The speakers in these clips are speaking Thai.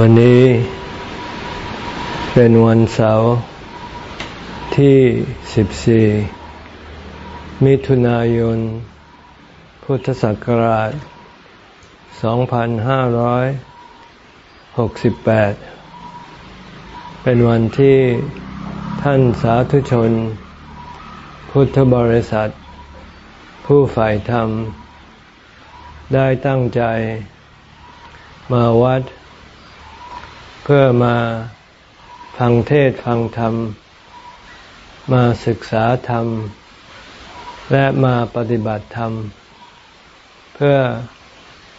วันนี้เป็นวันเสาร์ที่ 14 มิถุนายน พุทธศักราช 2568 เป็นวันที่ท่านสาธุชน พุทธบริษัท ผู้ฝ่ายธรรม ได้ตั้งใจมาวัดเพื่อมาฟังเทศฟังธรรม มาศึกษาธรรม และมาปฏิบัติธรรม เพื่อ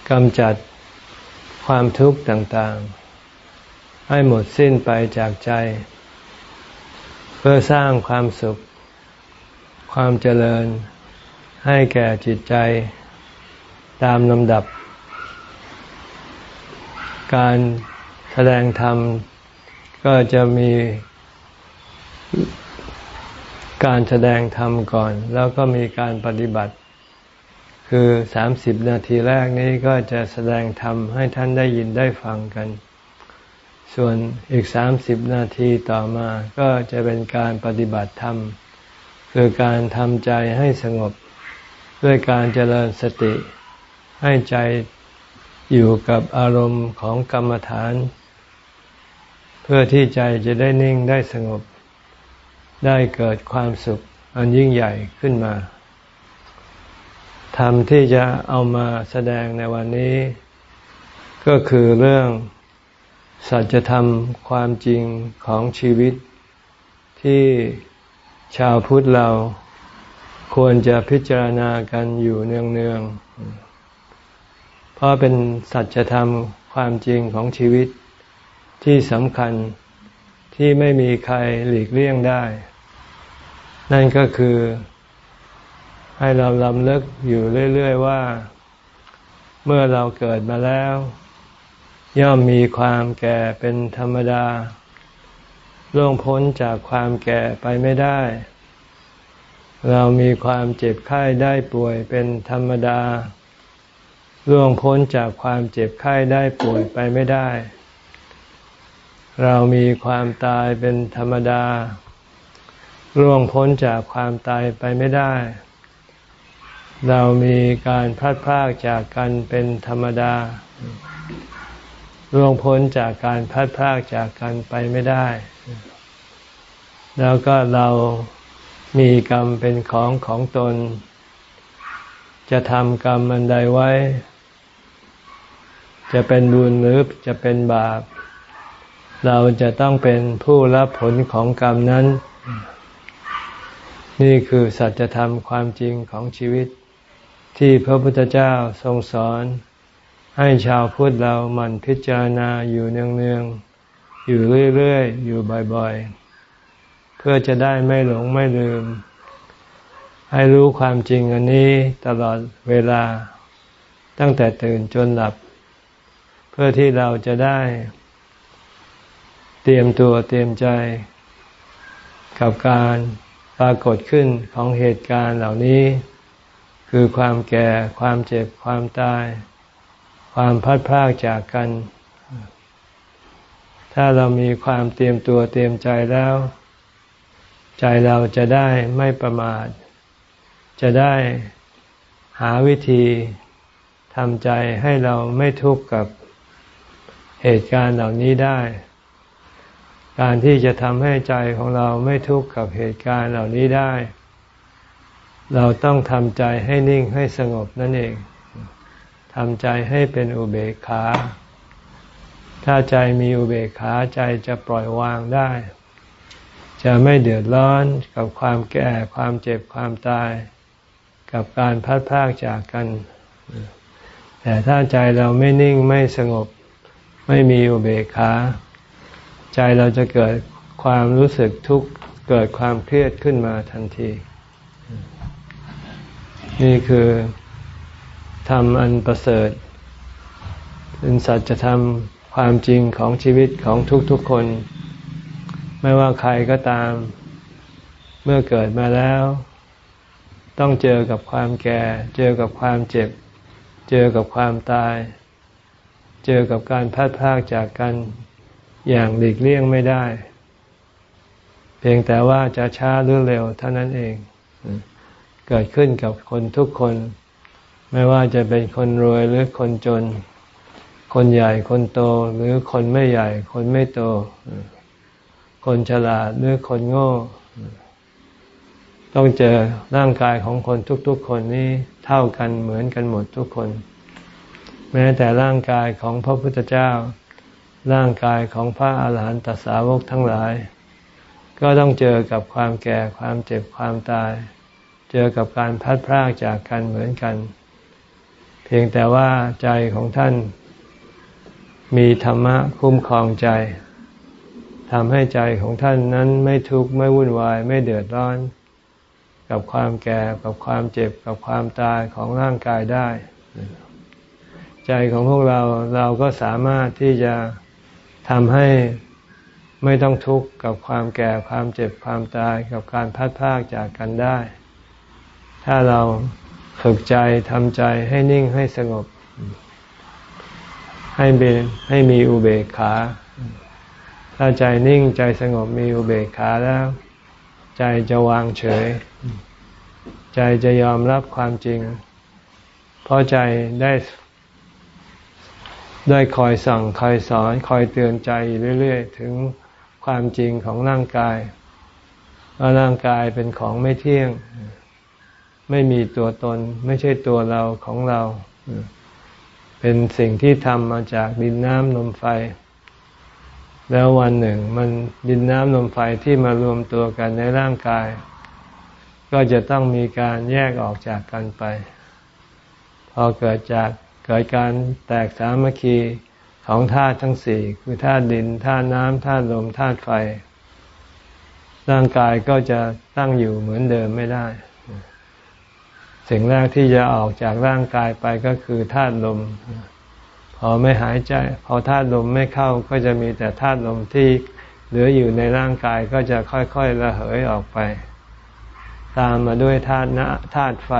กำจัดความทุกข์ต่างๆ ให้หมดสิ้นไปจากใจ เพื่อสร้างความสุข ความเจริญ ให้แก่จิตใจ ตามลำดับ การ สดงธรรม ก็จะมีการแสดงธรรมก่อน แล้วก็มีการปฏิบัติ คือสามสิบนาทีแรกนี้ก็จะแสดงธรรมให้ท่านได้ยินได้ฟังกัน ส่วนอีกสามสิบนาทีต่อมาก็จะเป็นการปฏิบัติธรรม คือการทำใจให้สงบ ด้วยการเจริญสติให้ใจอยู่กับอารมณ์ของกรรมฐาน พื่อที่ใจจะได้นิ่งได้สงบ ได้เกิดความสุขอันยิ่งใหญ่ขึ้นมาธรรมที่จะเอามาแสดงในวันนี้ ก็คือเรื่องสัจธรรมความจริงของชีวิต ที่ชาวพุทธเราควรจะพิจารณากันอยู่เนืองๆเพราะเป็นสัจธรรมความจริงของชีวิต ที่สำคัญที่ไม่มีใครหลีกเลี่ยงได้ นั่นก็คือให้เราลำเลิกอยู่เรื่อย ๆ ว่า เมื่อเราเกิดมาแล้ว ย่อมมีความแก่เป็นธรรมดาล่วงพ้นจากความแก่ไปไม่ได้ เรามีความเจ็บไข้ได้ป่วยเป็นธรรมดาล่วงพ้นจากความเจ็บไข้ได้ป่วยไปไม่ได้ เรามีความตายเป็นธรรมดาล่วงพ้นจากความตายไปไม่ได้ เรามีการพลัดพากจากกันเป็นธรรมดาล่วงพ้นจากการพลัดพากจากกันไปไม่ได้ แล้วก็เรามีกรรมเป็นของของตน จะทำกรรมอันใดไว้ จะเป็นบุญหรือจะเป็นบาป เราจะต้องเป็นผู้รับผลของกรรมนั้น นี่คือสัจธรรมความจริงของชีวิต ที่พระพุทธเจ้าทรงสอน ให้ชาวพุทธเรามันพิจารณาอยู่เนืองๆ อยู่เรื่อยๆ อยู่บ่อยๆ เพื่อจะได้ไม่หลงไม่ลืม ให้รู้ความจริงอันนี้ตลอดเวลาตั้งแต่ตื่นจนหลับ เพื่อที่เราจะได้ ตรียมตัวเตรียมใจ กับการปรากฏขึ้นของเหตุการณ์เหล่านี้ คือความแก่ ความเจ็บ ความตาย ความพัดพรากจากกัน ถ้าเรามีความเตรียมตัวเตรียมใจแล้ว ใจเราจะได้ไม่ประมาท จะได้หาวิธีทำใจให้เราไม่ทุกข์กับเหตุการณ์เหล่านี้ได้ การที่จะทำให้ใจของเราไม่ทุกข์กับเหตุการณ์เหล่านี้ได้ เราต้องทำใจให้นิ่งให้สงบนั่นเองทำใจให้เป็นอุเบกขา ถ้าใจมีอุเบกขาใจจะปล่อยวางได้ จะไม่เดือดร้อนกับความแก่ความเจ็บความตาย กับการพัดพากจากกัน แต่ถ้าใจเราไม่นิ่งไม่สงบ ไม่มีอุเบกขา ใจเราจะเกิดความรู้สึกทุกข์เกิดความเครียดขึ้นมาทันที นี่คือธรรมอันประเสริฐเป็นสัจธรรมความจริงของชีวิตของทุกๆคน ไม่ว่าใครก็ตาม เมื่อเกิดมาแล้ว ต้องเจอกับความแก่ เจอกับความเจ็บ เจอกับความตาย เจอกับการพัดพากจากกัน อย่างหลีกเลี่ยงไม่ได้ เพียงแต่ว่าจะช้าหรือเร็วเท่านั้นเอง เกิดขึ้นกับคนทุกคน ไม่ว่าจะเป็นคนรวยหรือคนจน คนใหญ่คนโตหรือคนไม่ใหญ่ คนไม่โต คนฉลาดหรือคนโง่ ต้องเจอร่างกายของคนทุกๆคนนี้เท่ากันเหมือนกันหมดทุกคน แม้แต่ร่างกายของพระพุทธเจ้า ร่างกายของพระอาหารหันตสาวกทั้งหลาย ก็ต้องเจอกับความแก่ความเจ็บความตาย เจอกับการพัดพรากจากกันเหมือนกัน เพียงแต่ว่าใจของท่าน มีธรรมะคุ้มครองใจทำให้ใจของท่านนั้นไม่ทุกข์ไม่วุ่นวายไม่เดือดร้อน กับความแก่กับความเจ็บกับความตายของร่างกายได้ ใจของพวกเราเราก็สามารถที่จะ ทำให้ไม่ต้องทุกข์กับความแก่ความเจ็บความตายกับการพัดพากจากกันได้ ถ้าเราฝึกใจทำใจให้นิ่งให้สงบ ให้เบให้มีอุเบกขา ถ้าใจนิ่งใจสงบมีอุเบกขาแล้ว ใจจะวางเฉย ใจจะยอมรับความจริง เพราะใจได้ ได้คอยสั่งคอยสอนคอยเตือนใจเรื่อยๆ ถึงความจริงของร่างกายว่าร่างกายเป็นของไม่เที่ยง ไม่มีตัวตน ไม่ใช่ตัวเราของเรา เป็นสิ่งที่ทำมาจากดินน้ำลมไฟ แล้ววันหนึ่ง มันดินน้ำลมไฟที่มารวมตัวกันในร่างกาย ก็จะต้องมีการแยกออกจากกันไป พอเกิดจาก เกิดการแตกสามัคคีของธาตุทั้งสี่คือธาตุดินธาตุน้ำธาตุลมธาตุไฟ ร่างกายก็จะตั้งอยู่เหมือนเดิมไม่ได้ สิ่งแรกที่จะออกจากร่างกายไปก็คือธาตุลม พอไม่หายใจ พอธาตุลมไม่เข้าก็จะมีแต่ธาตุลมที่เหลืออยู่ในร่างกายก็จะค่อยๆระเหยออกไป ตามมาด้วยธาตุน้ำธาตุไฟ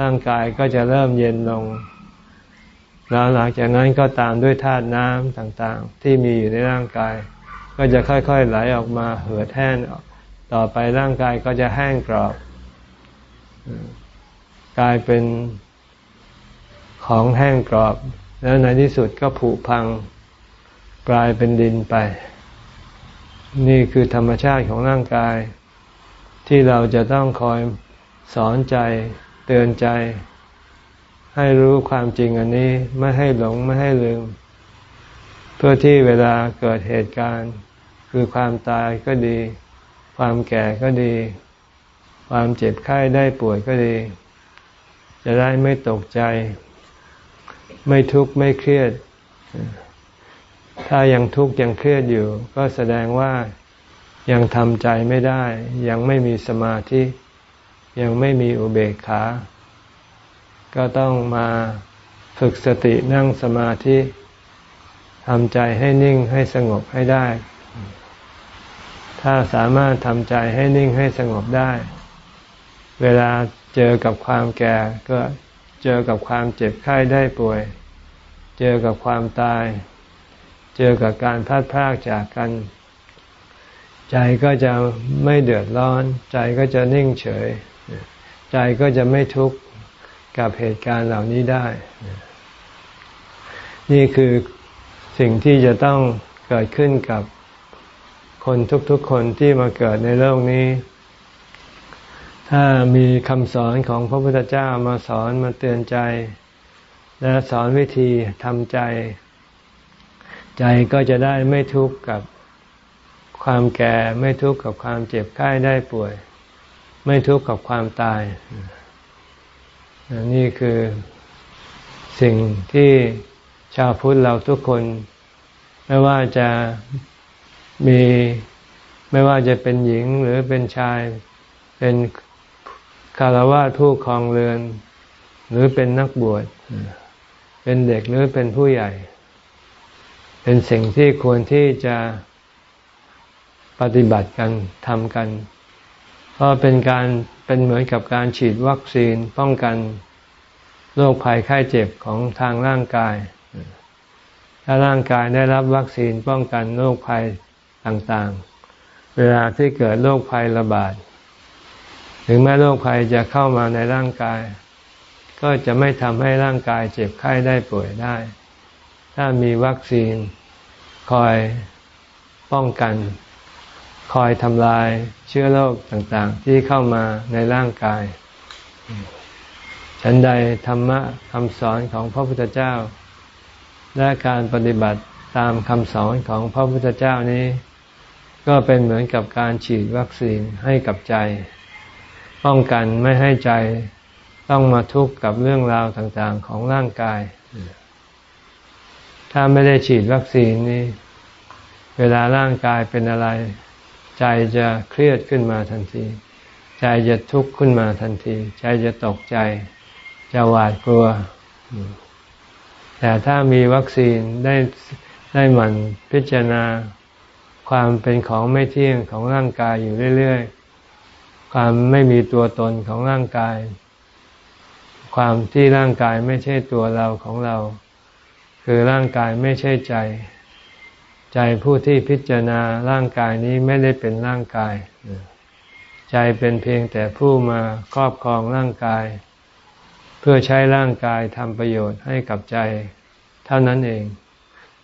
ร่างกายก็จะเริ่มเย็นลง แล้วหลังจากนั้นก็ตามด้วยธาตุน้ำต่างๆ ที่มีอยู่ในร่างกาย ก็จะค่อยๆไหลออกมาเหือดแห้งต่อไปร่างกายก็จะแห้งกรอบกลายเป็นของแห้งกรอบ แล้วในที่สุดก็ผุพังกลายเป็นดินไป นี่คือธรรมชาติของร่างกาย ที่เราจะต้องคอยสอนใจเตือนใจ ให้รู้ความจริงอันนี้ไม่ให้หลงไม่ให้ลืม เพื่อที่เวลาเกิดเหตุการณ์ คือความตายก็ดี ความแก่ก็ดี ความเจ็บไข้ได้ป่วยก็ดี จะได้ไม่ตกใจ ไม่ทุกข์ไม่เครียด ถ้ายังทุกข์ยังเครียดอยู่ ก็แสดงว่ายังทำใจไม่ได้ ยังไม่มีสมาธิ ยังไม่มีอุเบกขา ก็ต้องมาฝึกสตินั่งสมาธิทำใจให้นิ่งให้สงบให้ได้ ถ้าสามารถทำใจให้นิ่งให้สงบได้ เวลาเจอกับความแก่ ก็เจอกับความเจ็บไข้ได้ป่วย เจอกับความตาย เจอกับการพัดพรากจากกัน ใจก็จะไม่เดือดร้อน ใจก็จะนิ่งเฉย ใจก็จะไม่ทุกข์ กับเหตุการณ์เหล่านี้ได้ นี่คือสิ่งที่จะต้องเกิดขึ้นกับคนทุกๆคนที่มาเกิดในโลกนี้ ถ้ามีคำสอนของพระพุทธเจ้ามาสอนมาเตือนใจ และสอนวิธีทำใจ ใจก็จะได้ไม่ทุกข์กับความแก่ไม่ทุกข์กับความเจ็บไข้ได้ป่วย ไม่ทุกข์กับความตาย นี่คือสิ่งที่ชาวพุทธเราทุกคน ไม่ว่าจะมีไม่ว่าจะเป็นหญิงหรือเป็นชาย เป็นคารวะผู้ครองเรือน หรือเป็นนักบวช เป็นเด็กหรือเป็นผู้ใหญ่ เป็นสิ่งที่ควรที่จะปฏิบัติกันทำกัน เพราะเป็นการ เป็นเหมือนกับการฉีดวัคซีนป้องกันโรคภัยไข้เจ็บของทางร่างกาย ถ้าร่างกายได้รับวัคซีนป้องกันโรคภัยต่างๆ เวลาที่เกิดโรคภัยระบาด ถึงแม้โรคภัยจะเข้ามาในร่างกาย ก็จะไม่ทำให้ร่างกายเจ็บไข้ได้ป่วยได้ ถ้ามีวัคซีนคอยป้องกัน คอยทำลายเชื้อโรคต่างๆ ที่เข้ามาในร่างกาย ฉันใดธรรมะคำสอนของพระพุทธเจ้า และการปฏิบัติตามคำสอนของพระพุทธเจ้านี้ ก็เป็นเหมือนกับการฉีดวัคซีนให้กับใจ ป้องกันไม่ให้ใจต้องมาทุกข์กับเรื่องราวต่างๆของร่างกาย ถ้าไม่ได้ฉีดวัคซีนนี้ เวลาร่างกายเป็นอะไร ใจจะเครียดขึ้นมาทันที ใจจะทุกข์ขึ้นมาทันที ใจจะตกใจ จะหวาดกลัว แต่ถ้ามีวัคซีนได้ได้หมั่นพิจารณาความเป็นของไม่เที่ยงของร่างกายอยู่เรื่อย ๆ ความไม่มีตัวตนของร่างกาย ความที่ร่างกายไม่ใช่ตัวเราของเรา คือร่างกายไม่ใช่ใจ ใจผู้ที่พิจารณาร่างกายนี้ไม่ได้เป็นร่างกาย ใจเป็นเพียงแต่ผู้มาครอบครองร่างกาย เพื่อใช้ร่างกายทำประโยชน์ให้กับใจ เท่านั้นเอง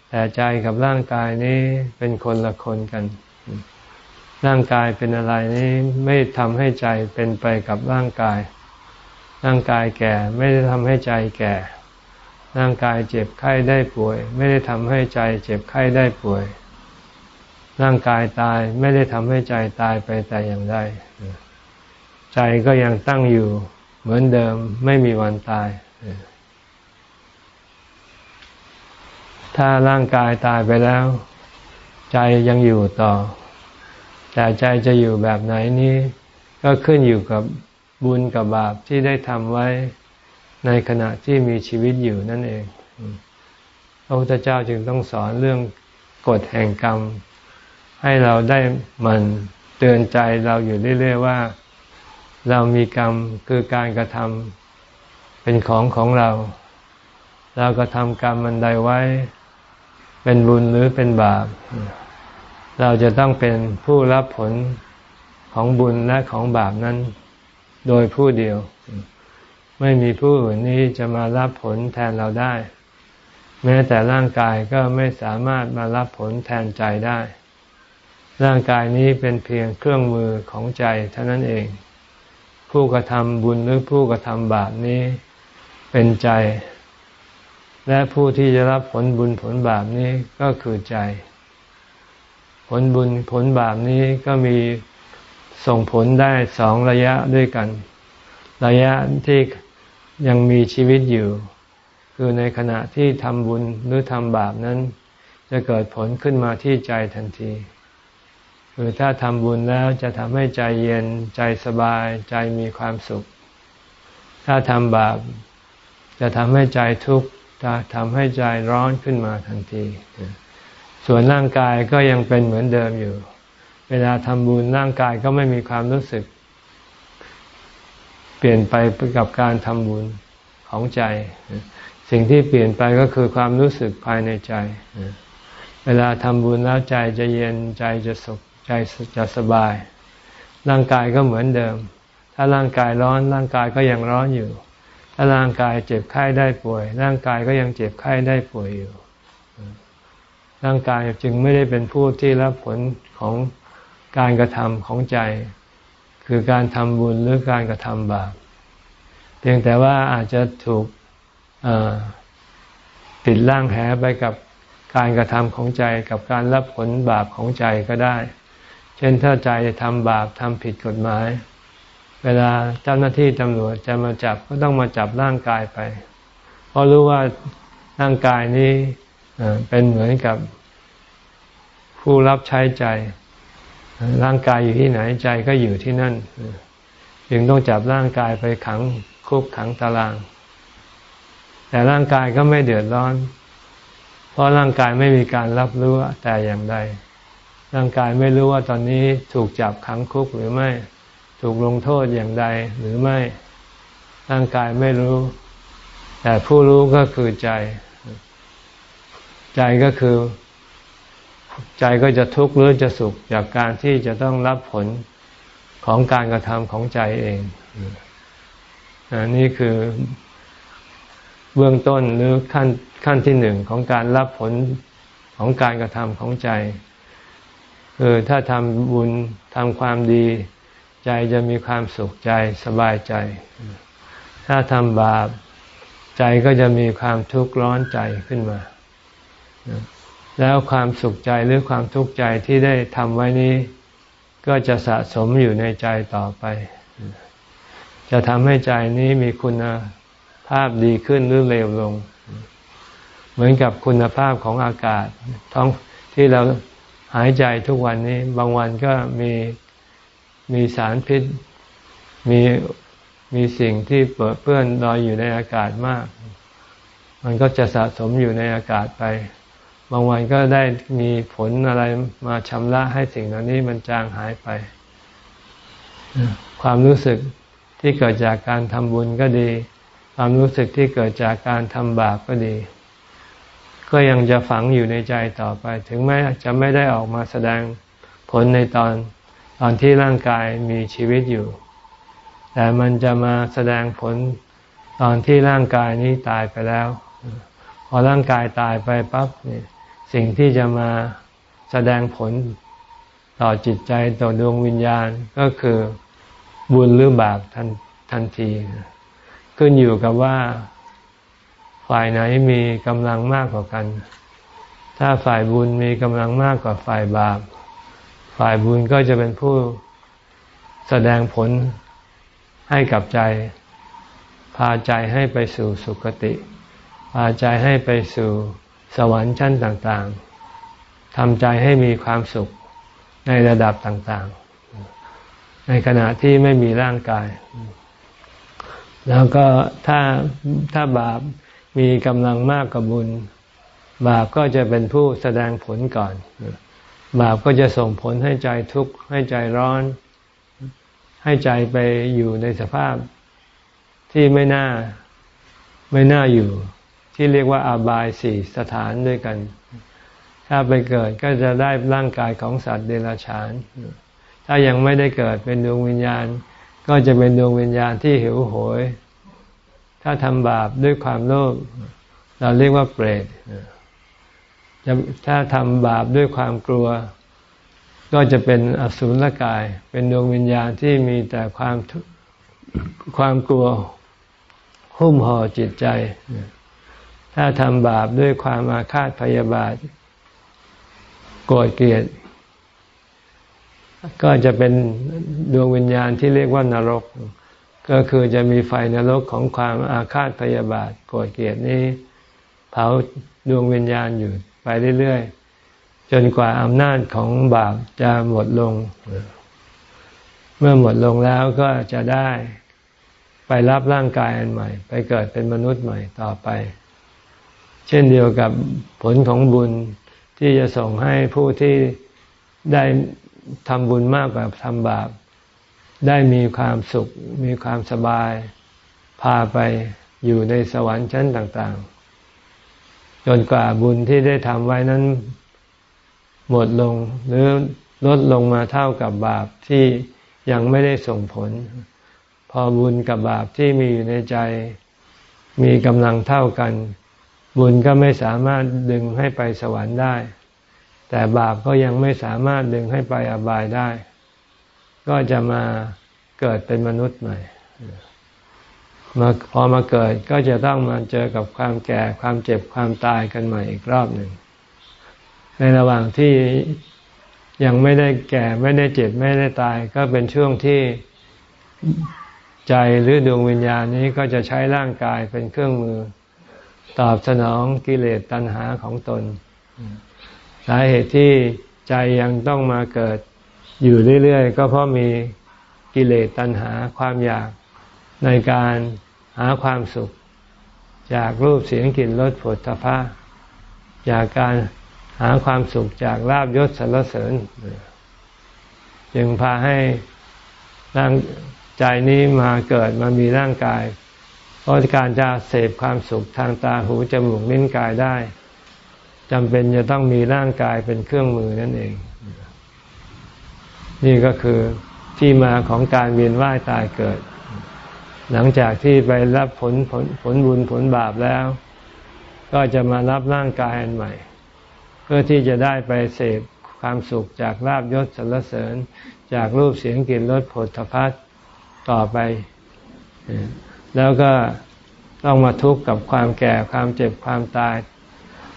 แต่ใจกับร่างกายนี้เป็นคนละคนกัน ร่างกายเป็นอะไรนี้ไม่ทำให้ใจเป็นไปกับร่างกาย ร่างกายแก่ไม่ได้ทำให้ใจแก่ ร่างกายเจ็บไข้ได้ป่วย ไม่ได้ทำให้ใจเจ็บไข้ได้ป่วย ร่างกายตายไม่ได้ทำให้ใจตายไปแต่อย่างใดใจก็ยังตั้งอยู่เหมือนเดิมไม่มีวันตาย ถ้าร่างกายตายไปแล้ว ใจยังอยู่ต่อ แต่ใจจะอยู่แบบไหนนี้ ก็ขึ้นอยู่กับบุญกับบาปที่ได้ทำไว้ ในขณะที่มีชีวิตอยู่นั่นเอง พระพุทธเจ้าจึงต้องสอนเรื่องกฎแห่งกรรม ให้เราได้มันเตือนใจเราอยู่เรื่อยๆว่า เรามีกรรมคือการกระทำเป็นของของเรา เราก็ทำกรรมมันใดไว้ เป็นบุญหรือเป็นบาป เราจะต้องเป็นผู้รับผลของบุญและของบาปนั้น โดยผู้เดียว ไม่มีผู้อื่นนี้จะมารับผลแทนเราได้ แม้แต่ร่างกายก็ไม่สามารถมารับผลแทนใจได้ ร่างกายนี้เป็นเพียงเครื่องมือของใจเท่านั้นเอง ผู้กระทำบุญหรือผู้กระทำบาปนี้เป็นใจ และผู้ที่จะรับผลบุญผลบาปนี้ก็คือใจ ผลบุญผลบาปนี้ก็มีส่งผลได้สองระยะด้วยกัน ระยะที่ ยังมีชีวิตอยู่ คือในขณะที่ทำบุญหรือทำบาปนั้น จะเกิดผลขึ้นมาที่ใจทันทีคือถ้าทำบุญแล้วจะทำให้ใจเย็นใจสบาย ใจมีความสุข ถ้าทำบาปจะทำให้ใจทุกข์จะทำให้ใจร้อนขึ้นมาทันที ส่วนร่างกายก็ยังเป็นเหมือนเดิมอยู่ เวลาทำบุญร่างกายก็ไม่มีความรู้สึก เปลี่ยนไปกับการทำบุญของใจ สิ่งที่เปลี่ยนไปก็คือความรู้สึกภายในใจ เวลาทำบุญแล้วใจจะเย็นใจจะสุขใจจะสบาย ร่างกายก็เหมือนเดิม ถ้าร่างกายร้อนร่างกายก็ยังร้อนอยู่ ถ้าร่างกายเจ็บไข้ได้ป่วย ร่างกายก็ยังเจ็บไข้ได้ป่วยอยู่ ร่างกายจึงไม่ได้เป็นผู้ที่รับผลของการกระทำของใจ คือการทำบุญหรือการกระทำบาปเพียงแต่ว่าอาจจะถูกติดร่างแหไปกับการกระทำของใจกับการรับผลบาปของใจก็ได้ เช่นถ้าใจทำบาปทำผิดกฎหมาย เวลาเจ้าหน้าที่ตำรวจจะมาจับก็ต้องมาจับร่างกายไป เพราะรู้ว่าร่างกายนี้เป็นเหมือนกับผู้รับใช้ใจ ร่างกายอยู่ที่ไหนใจก็อยู่ที่นั่นจึงต้องจับร่างกายไปขังคุกขังตาราง แต่ร่างกายก็ไม่เดือดร้อน เพราะร่างกายไม่มีการรับรู้แต่อย่างใด ร่างกายไม่รู้ว่าตอนนี้ถูกจับขังคุกหรือไม่ ถูกลงโทษอย่างใดหรือไม่ ร่างกายไม่รู้ แต่ผู้รู้ก็คือใจ ใจใจก็คือ ใจก็จะทุกข์หรือจะสุขจากการที่จะต้องรับผลของการกระทำของใจเองอันนี้คือเบื้องต้นหรือขั้นขั้นที่หนึ่งของการรับผลของการกระทำของใจคือถ้าทำบุญทำความดี ใจจะมีความสุขใจสบายใจ ถ้าทำบาป ใจก็จะมีความทุกข์ร้อนใจขึ้นมา แล้วความสุขใจหรือความทุกข์ใจที่ได้ทำไว้นี้ ก็จะสะสมอยู่ในใจต่อไป จะทำให้ใจนี้มีคุณภาพดีขึ้นหรือเลวลง เหมือนกับคุณภาพของอากาศ ท้องที่เราหายใจทุกวันนี้ บางวันก็มีมีสารพิษ มีมีสิ่งที่เปื้อนลอยอยู่ในอากาศมาก มันก็จะสะสมอยู่ในอากาศไป บางวันก็ได้มีผลอะไรมาชำระให้สิ่งเหล่านี้มันจางหายไป ความรู้สึกที่เกิดจากการทำบุญก็ดี ความรู้สึกที่เกิดจากการทำบาปก็ดี ก็ยังจะฝังอยู่ในใจต่อไป ถึงแม้จะไม่ได้ออกมาแสดงผลในตอนตอนที่ร่างกายมีชีวิตอยู่ แต่มันจะมาแสดงผลตอนที่ร่างกายนี้ตายไปแล้ว พอร่างกายตายไปปั๊บเนี่ย สิ่งที่จะมาแสดงผลต่อจิตใจต่อดวงวิญญาณก็คือบุญหรือบาปทันทันที ขึ้นอยู่กับว่าฝ่ายไหนมีกำลังมากกว่ากัน ถ้าฝ่ายบุญมีกำลังมากกว่าฝ่ายบาป ฝ่ายบุญก็จะเป็นผู้แสดงผลให้กับใจ พาใจให้ไปสู่สุคติ พาใจให้ไปสู่ สวรรค์ชั้นต่างๆทำใจให้มีความสุขในระดับต่างๆ ในขณะที่ไม่มีร่างกาย แล้วก็ถ้าถ้าบาปมีกำลังมากกว่าบุญ บาปก็จะเป็นผู้แสดงผลก่อน บาปก็จะส่งผลให้ใจทุกข์ให้ใจร้อน ให้ใจไปอยู่ในสภาพที่ไม่น่าไม่น่าอยู่ ที่เรียกว่าอาบายสี่สถานด้วยกัน ถ้าไปเกิดก็จะได้ร่างกายของสัตว์เดรัจฉาน ถ้ายังไม่ได้เกิดเป็นดวงวิญญาณ ก็จะเป็นดวงวิญญาณที่หิวโหย ถ้าทำบาปด้วยความโลภเราเรียกว่าเปรตถ้าทำบาปด้วยความกลัว ก็จะเป็นอสุรกาย เป็นดวงวิญญาณที่มีแต่ความความกลัวหุ้มห่อจิตใจ ถ้าทำบาปด้วยความอาฆาตพยาบาท โกรธเกลียด ก็จะเป็นดวงวิญญาณที่เรียกว่านรก ก็คือจะมีไฟนรกของความอาฆาตพยาบาท โกรธเกลียดนี้ เผาดวงวิญญาณอยู่ไปเรื่อยๆ จนกว่าอำนาจของบาปจะหมดลง เมื่อหมดลงแล้วก็จะได้ไปรับร่างกายอันใหม่ ไปเกิดเป็นมนุษย์ใหม่ต่อไป เช่นเดียวกับผลของบุญที่จะส่งให้ผู้ที่ได้ทำบุญมากกว่าทำบาป ได้มีความสุข มีความสบาย พาไปอยู่ในสวรรค์ชั้นต่าง ๆ จนกว่าบุญที่ได้ทำไว้นั้น หมดลงหรือลดลงมาเท่ากับบาปที่ยังไม่ได้ส่งผล พอบุญกับบาปที่มีอยู่ในใจ มีกำลังเท่ากัน บุญก็ไม่สามารถดึงให้ไปสวรรค์ได้ แต่บาปก็ยังไม่สามารถดึงให้ไปอบายได้ ก็จะมาเกิดเป็นมนุษย์ใหม่มาพอมาเกิดก็จะต้องมาเจอกับความแก่ความเจ็บความตายกันใหม่อีกรอบหนึ่ง ในระหว่างที่ยังไม่ได้แก่ไม่ได้เจ็บไม่ได้ตาย ก็เป็นช่วงที่ใจหรือดวงวิญญาณนี้ก็จะใช้ร่างกายเป็นเครื่องมือ ตอบสนองกิเลสตัณหาของตน สาเหตุที่ใจยังต้องมาเกิดอยู่เรื่อยๆ ก็เพราะมีกิเลสตัณหาความอยากในการหาความสุข จากรูปเสียงกลิ่นรสผลตภะจากการหาความสุขจากลาบยศสรรเสริญ จึงพาให้ร่างใจนี้มาเกิดมามีร่างกาย เพราะการจะเสพความสุขทางตาหูจมูกลิ้นกายได้จำเป็นจะต้องมีร่างกายเป็นเครื่องมือนั่นเอง นี่ก็คือที่มาของการเวียนว่ายตายเกิด หลังจากที่ไปรับผลผลผลบุญผลบาปแล้ว ก็จะมารับร่างกายอันใหม่ เพื่อที่จะได้ไปเสพความสุขจากลาบยศสรรเสริญ จากรูปเสียงกลิ่นรสผลทพัฒต่อไป แล้วก็ต้องมาทุกข์กับความแก่ความเจ็บความตาย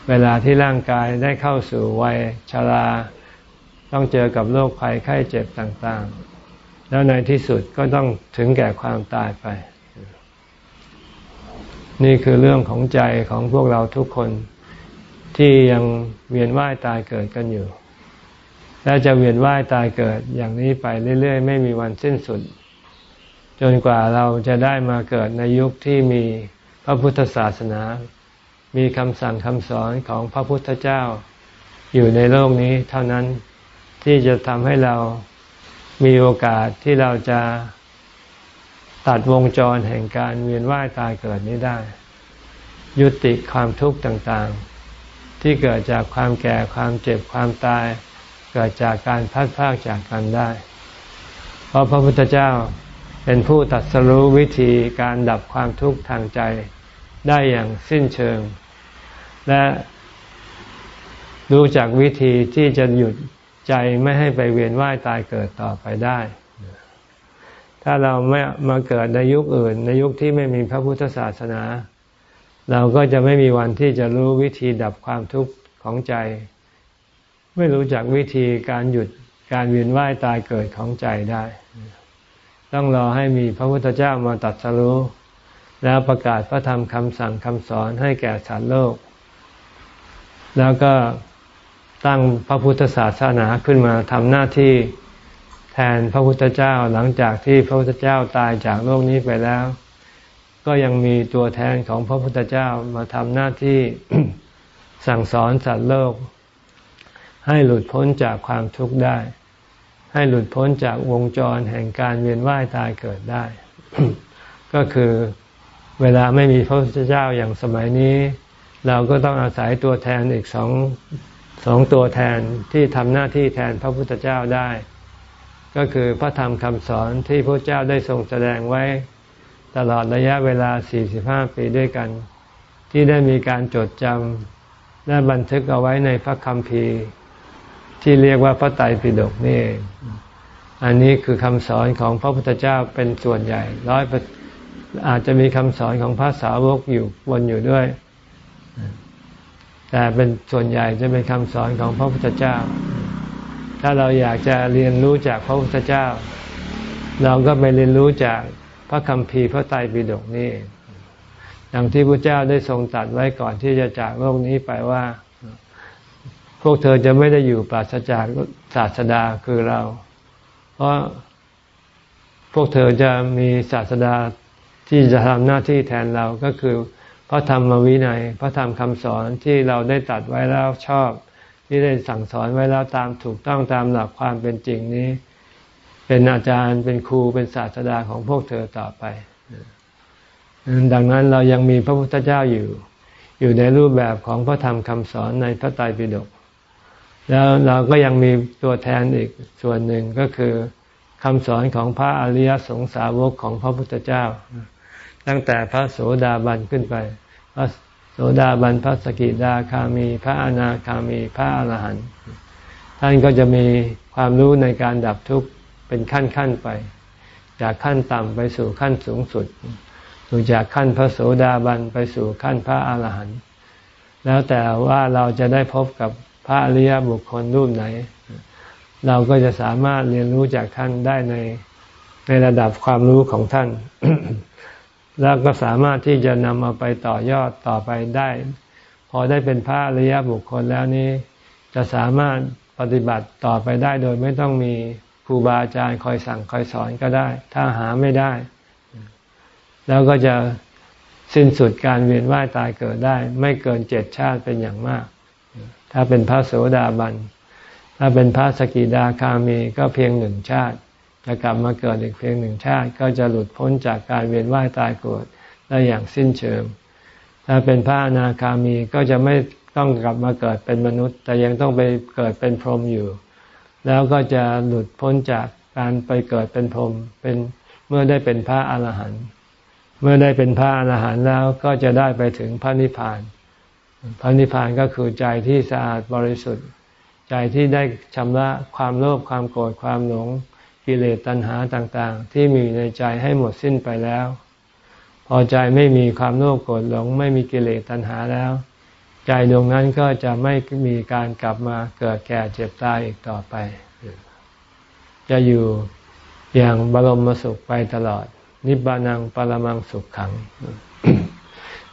เวลาที่ร่างกายได้เข้าสู่วัยชรา ต้องเจอกับโรคภัยไข้เจ็บต่างๆ แล้วในที่สุดก็ต้องถึงแก่ความตายไป นี่คือเรื่องของใจของพวกเราทุกคนที่ยังเวียนว่ายตายเกิดกันอยู่และจะเวียนว่ายตายเกิดอย่างนี้ไปเรื่อย ๆ ไม่มีวันสิ้นสุด จนกว่าเราจะได้มาเกิดในยุคที่มีพระพุทธศาสนา มีคำสั่งคำสอนของพระพุทธเจ้า อยู่ในโลกนี้เท่านั้นที่จะทำให้เรามีโอกาสที่เราจะตัดวงจรแห่งการเวียนว่ายตายเกิดนี้ได้ ยุติความทุกข์ต่างๆ ที่เกิดจากความแก่ความเจ็บความตาย เกิดจากการพัดพากจากกันได้ เพราะพระพุทธเจ้า เป็นผู้ตัดสรู้วิธีการดับความทุกข์ทางใจได้อย่างสิ้นเชิง และรู้จักวิธีที่จะหยุดใจไม่ให้ไปเวียนว่ายตายเกิดต่อไปได้ ถ้าเราไม่มาเกิดในยุคอื่น ในยุคที่ไม่มีพระพุทธศาสนา เราก็จะไม่มีวันที่จะรู้วิธีดับความทุกข์ของใจ ไม่รู้จักวิธีการหยุดการเวียนว่ายตายเกิดของใจได้ ต้องรอให้มีพระพุทธเจ้ามาตัดสรู้แล้วประกาศพระธรรมคำสั่งคำสอนให้แก่สารโลก แล้วก็ตั้งพระพุทธศาสนาขึ้นมาทำหน้าที่แทนพระพุทธเจ้าหลังจากที่พระพุทธเจ้าตายจากโลกนี้ไปแล้ว ก็ยังมีตัวแทนของพระพุทธเจ้ามาทำหน้าที่สั่งสอนสัตว์โลก ให้หลุดพ้นจากความทุกข์ได้ ให้หลุดพ้นจากวงจรแห่งการเวียนว่ายตายเกิดได้ ก็คือเวลาไม่มีพระพุทธเจ้าอย่างสมัยนี้ เราก็ต้องอาศัยตัวแทนอีกสองสองตัวแทนที่ทำหน้าที่แทนพระพุทธเจ้าได้ ก็คือพระธรรมคำสอนที่พระเจ้าได้ทรงแสดงไว้ ตลอดระยะเวลา 45 ปีด้วยกัน ที่ได้มีการจดจำและบันทึกเอาไว้ในพระคัมภีร์ ที่เรียกว่าพระไตรปิฎกนี่อันนี้คือคำสอนของพระพุทธเจ้าเป็นส่วนใหญ่ร้อยอาจจะมีคำสอนของพระสาวกอยู่วนอยู่ด้วย แต่เป็นส่วนใหญ่จะเป็นคำสอนของพระพุทธเจ้า ถ้าเราอยากจะเรียนรู้จากพระพุทธเจ้า เราก็ไปเรียนรู้จากพระคัมภีร์พระไตรปิฎกนี่อย่างที่พระเจ้าได้ทรงตัดไว้ก่อนที่จะจากโลกนี้ไปว่า พวกเธอจะไม่ได้อยู่ปราศจากศาสดาคือเรา เพราะพวกเธอจะมีศาสดาที่จะทำหน้าที่แทนเราก็คือ พระธรรมวินัย พระธรรมคำสอนที่เราได้ตัดไว้แล้วชอบ ที่ได้สั่งสอนไว้แล้วตามถูกต้องตามหลักความเป็นจริงนี้ เป็นอาจารย์เป็นครูเป็นศาสดาของพวกเธอต่อไป ดังนั้นเรายังมีพระพุทธเจ้าอยู่ อยู่ในรูปแบบของพระธรรมคำสอนในพระไตรปิฎก แล้วเราก็ยังมีตัวแทนอีกส่วนหนึ่งก็คือคำสอนของพระอริยสงสาวกของพระพุทธเจ้า ตั้งแต่พระโสดาบันขึ้นไป พระโสดาบันพระสกิดาคามี พระอนาคามี พระอรหันต์ท่านก็จะมีความรู้ในการดับทุกข์เป็นขั้นขั้นไป จากขั้นต่ำไปสู่ขั้นสูงสุดจากขั้นพระโสดาบันไปสู่ขั้นพระอรหันต์แล้วแต่ว่าเราจะได้พบกับ ระอริยบุคคลรูปไหน เราก็จะสามารถเรียนรู้จากท่านได้ในในระดับความรู้ของท่าน แล้วก็สามารถที่จะนำเอาไปต่อยอดต่อไปได้ พอได้เป็นพระอริยบุคคลแล้วนี้ จะสามารถปฏิบัติต่อไปได้โดยไม่ต้องมีครูบาอาจารย์คอยสั่งคอยสอนก็ได้ ถ้าหาไม่ได้ แล้วก็จะสิ้นสุดการเวียนว่ายตายเกิดได้ ไม่เกินเจ็ดชาติเป็นอย่างมาก ถ้าเป็นพระโสดาบัน ถ้าเป็นพระสกิดาคามีก็เพียงหนึ่งชาติ จะกลับมาเกิดอีกเพียงหนึ่งชาติ ก็จะหลุดพ้นจากการเวียนว่ายตายเกิดได้อย่างสิ้นเชิง ถ้าเป็นพระอนาคามีก็จะไม่ต้องกลับมาเกิดเป็นมนุษย์ แต่ยังต้องไปเกิดเป็นพรหมอยู่ แล้วก็จะหลุดพ้นจากการไปเกิดเป็นพรหมเป็นเมื่อได้เป็นพระอรหันต์เมื่อได้เป็นพระอรหันต์แล้วก็จะได้ไปถึงพระนิพพาน พระนิพพานก็คือใจที่สะอาดบริสุทธิ์ ใจที่ได้ชำระความโลภความโกรธความหลงกิเลสตัณหาต่างๆ ที่มีในใจให้หมดสิ้นไปแล้ว พอใจไม่มีความโลภโกรธหลง ไม่มีกิเลสตัณหาแล้ว ใจดวงนั้นก็จะไม่มีการกลับมาเกิดแก่เจ็บตายอีกต่อไป จะอยู่อย่างบรมสุขไปตลอด นิบานังปรมังสุขขัง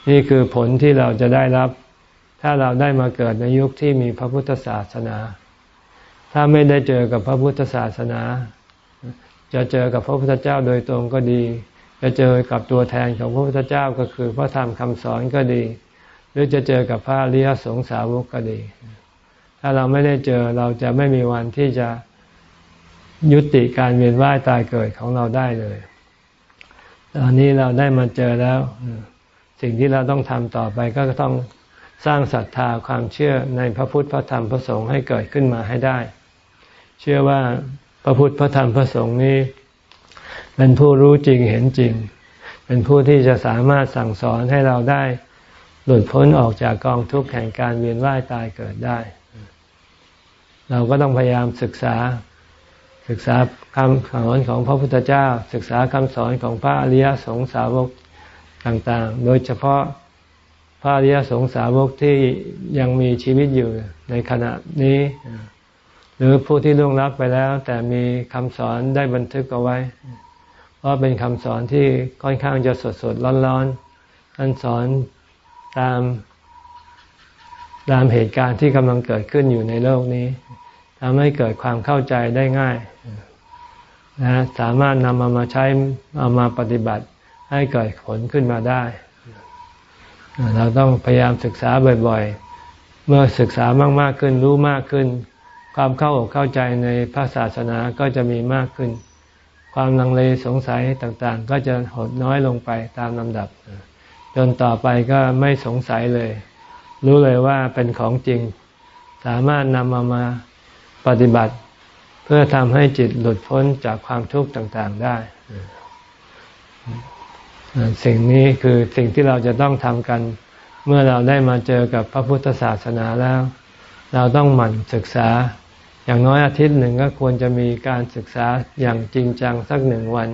นี่คือผลที่เราจะได้รับ ถ้าเราได้มาเกิดในยุคที่มีพระพุทธศาสนา ถ้าไม่ได้เจอกับพระพุทธศาสนา จะเจอกับพระพุทธเจ้าโดยตรงก็ดี จะเจอกับตัวแทนของพระพุทธเจ้าก็คือพระธรรมคำสอนก็ดี หรือจะเจอกับพระอริยสงสาวกก็ดี ถ้าเราไม่ได้เจอเราจะไม่มีวันที่จะยุติการเวียนว่ายตายเกิดของเราได้เลย ตอนนี้เราได้มาเจอแล้ว สิ่งที่เราต้องทำต่อไปก็ต้อง สร้างศรัทธาความเชื่อในพระพุทธพระธรรมพระสงฆ์ให้เกิดขึ้นมาให้ได้ เชื่อว่าพระพุทธพระธรรมพระสงฆ์นี้เป็นผู้รู้จริงเห็นจริง เป็นผู้ที่จะสามารถสั่งสอนให้เราได้ หลุดพ้นออกจากกองทุกข์แห่งการเวียนว่ายตายเกิดได้ เราก็ต้องพยายามศึกษาศึกษาคำสอนของพระพุทธเจ้า ศึกษาคำสอนของพระอริยสงสาวกต่างๆ โดยเฉพาะ พระอริยสงสาวกที่ยังมีชีวิตอยู่ในขณะนี้ หรือผู้ที่ล่วงลับไปแล้ว แต่มีคำสอนได้บันทึกเอาไว้ เพราะเป็นคำสอนที่ค่อนข้างจะสดสดร้อนๆท่านสอนตามตามเหตุการณ์ที่กำลังเกิดขึ้นอยู่ในโลกนี้ทำให้เกิดความเข้าใจได้ง่ายนะสามารถนำมามาใช้เอามาปฏิบัติให้เกิดผลขึ้นมาได้ เราต้องพยายามศึกษาบ่อยๆ เมื่อศึกษามากๆขึ้นรู้มากขึ้น ความเข้าอกเข้าใจในพระศาสนาก็จะมีมากขึ้น ความลังเลสงสัยต่างๆ ก็จะหดน้อยลงไปตามลำดับ จนต่อไปก็ไม่สงสัยเลย รู้เลยว่าเป็นของจริง สามารถนำมามาปฏิบัติ เพื่อทำให้จิตหลุดพ้นจากความทุกข์ต่างๆได้ สิ่งนี้คือสิ่งที่เราจะต้องทำกัน เมื่อเราได้มาเจอกับพระพุทธศาสนาแล้ว เราต้องหมั่นศึกษา อย่างน้อยอาทิตย์หนึ่งก็ควรจะมีการศึกษาอย่างจริงจังสักหนึ่งวัน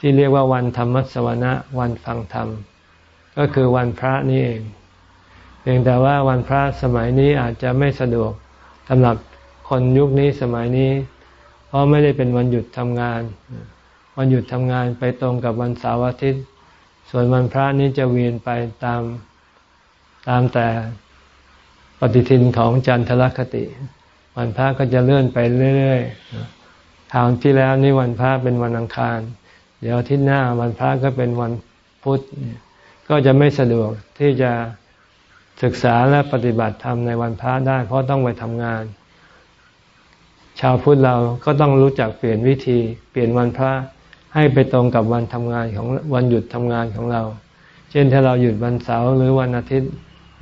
ที่เรียกว่าวันธรรมสวนะวันฟังธรรม ก็คือวันพระนี่เองเพียงแต่ว่าวันพระสมัยนี้อาจจะไม่สะดวกสำหรับคนยุคนี้สมัยนี้ เพราะไม่ได้เป็นวันหยุดทำงาน วันหยุดทำงานไปตรงกับวันเสาร์อาทิตย์ ส่วนวันพระนี้จะเวียนไปตามตามแต่ปฏิทินของจันทรคติ วันพระก็จะเลื่อนไปเรื่อยๆทางที่แล้วนี่วันพระเป็นวันอังคาร เดี๋ยวที่หน้าวันพระก็เป็นวันพุธก็จะไม่สะดวกที่จะศึกษาและปฏิบัติธรรมในวันพระได้ เพราะต้องไปทำงาน ชาวพุทธเราก็ต้องรู้จักเปลี่ยนวิธี เปลี่ยนวันพระ ให้ไปตรงกับวันทำงานของวันหยุดทำงานของเรา เช่นถ้าเราหยุดวันเสาร์หรือวันอาทิตย์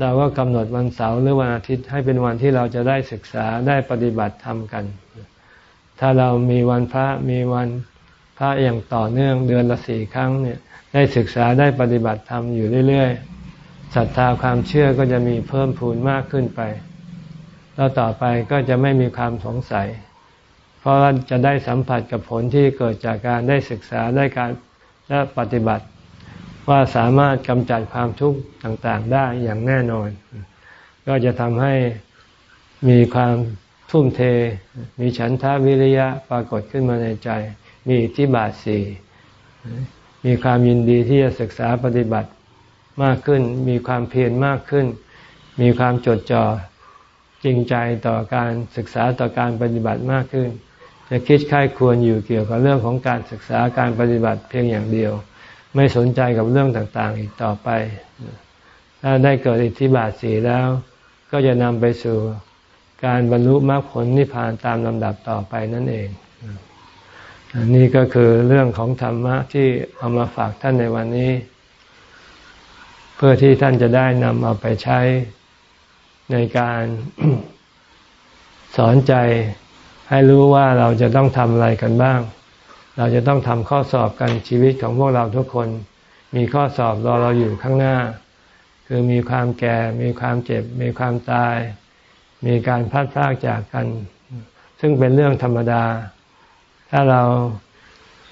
เราก็กำหนดวันเสาร์หรือวันอาทิตย์ ให้เป็นวันที่เราจะได้ศึกษาได้ปฏิบัติธรรมกัน ถ้าเรามีวันพระมีวันพระอย่างต่อเนื่องเดือนละสี่ครั้งเนี่ยได้ศึกษาได้ปฏิบัติธรรมอยู่เรื่อยๆศรัทธาความเชื่อก็จะมีเพิ่มพูนมากขึ้นไป แล้วต่อไปก็จะไม่มีความสงสัย เพราะว่าจะได้สัมผัสกับผลที่เกิดจากการได้ศึกษาได้การและปฏิบัติ ว่าสามารถกำจัดความทุกข์ต่างๆได้อย่างแน่นอน ก็จะทำให้มีความทุ่มเท มีฉันทาวิริยะปรากฏขึ้นมาในใจ มีทิบาทสี่มีความยินดีที่จะศึกษาปฏิบัติมากขึ้น มีความเพียรมากขึ้น มีความจดจ่อจริงใจต่อการศึกษาต่อการปฏิบัติมากขึ้น จะคิดค่ายควรอยู่เกี่ยวกับเรื่องของการศึกษาการปฏิบัติเพียงอย่างเดียว ไม่สนใจกับเรื่องต่างๆ อีกต่อไป ถ้าได้เกิดอิทธิบาทสีแล้ว ก็จะนำไปสู่การบรรลุมรรคผลนิพพานตามลำดับต่อไปนั่นเองอันนี้ก็คือเรื่องของธรรมะที่เอามาฝากท่านในวันนี้ เพื่อที่ท่านจะได้นำเอาไปใช้ในการสอนใจ ให้รู้ว่าเราจะต้องทำอะไรกันบ้าง เราจะต้องทำข้อสอบกันชีวิตของพวกเราทุกคน มีข้อสอบรอเราอยู่ข้างหน้า คือมีความแก่ มีความเจ็บ มีความตาย มีการพัดพลากจากกัน ซึ่งเป็นเรื่องธรรมดา ถ้าเรา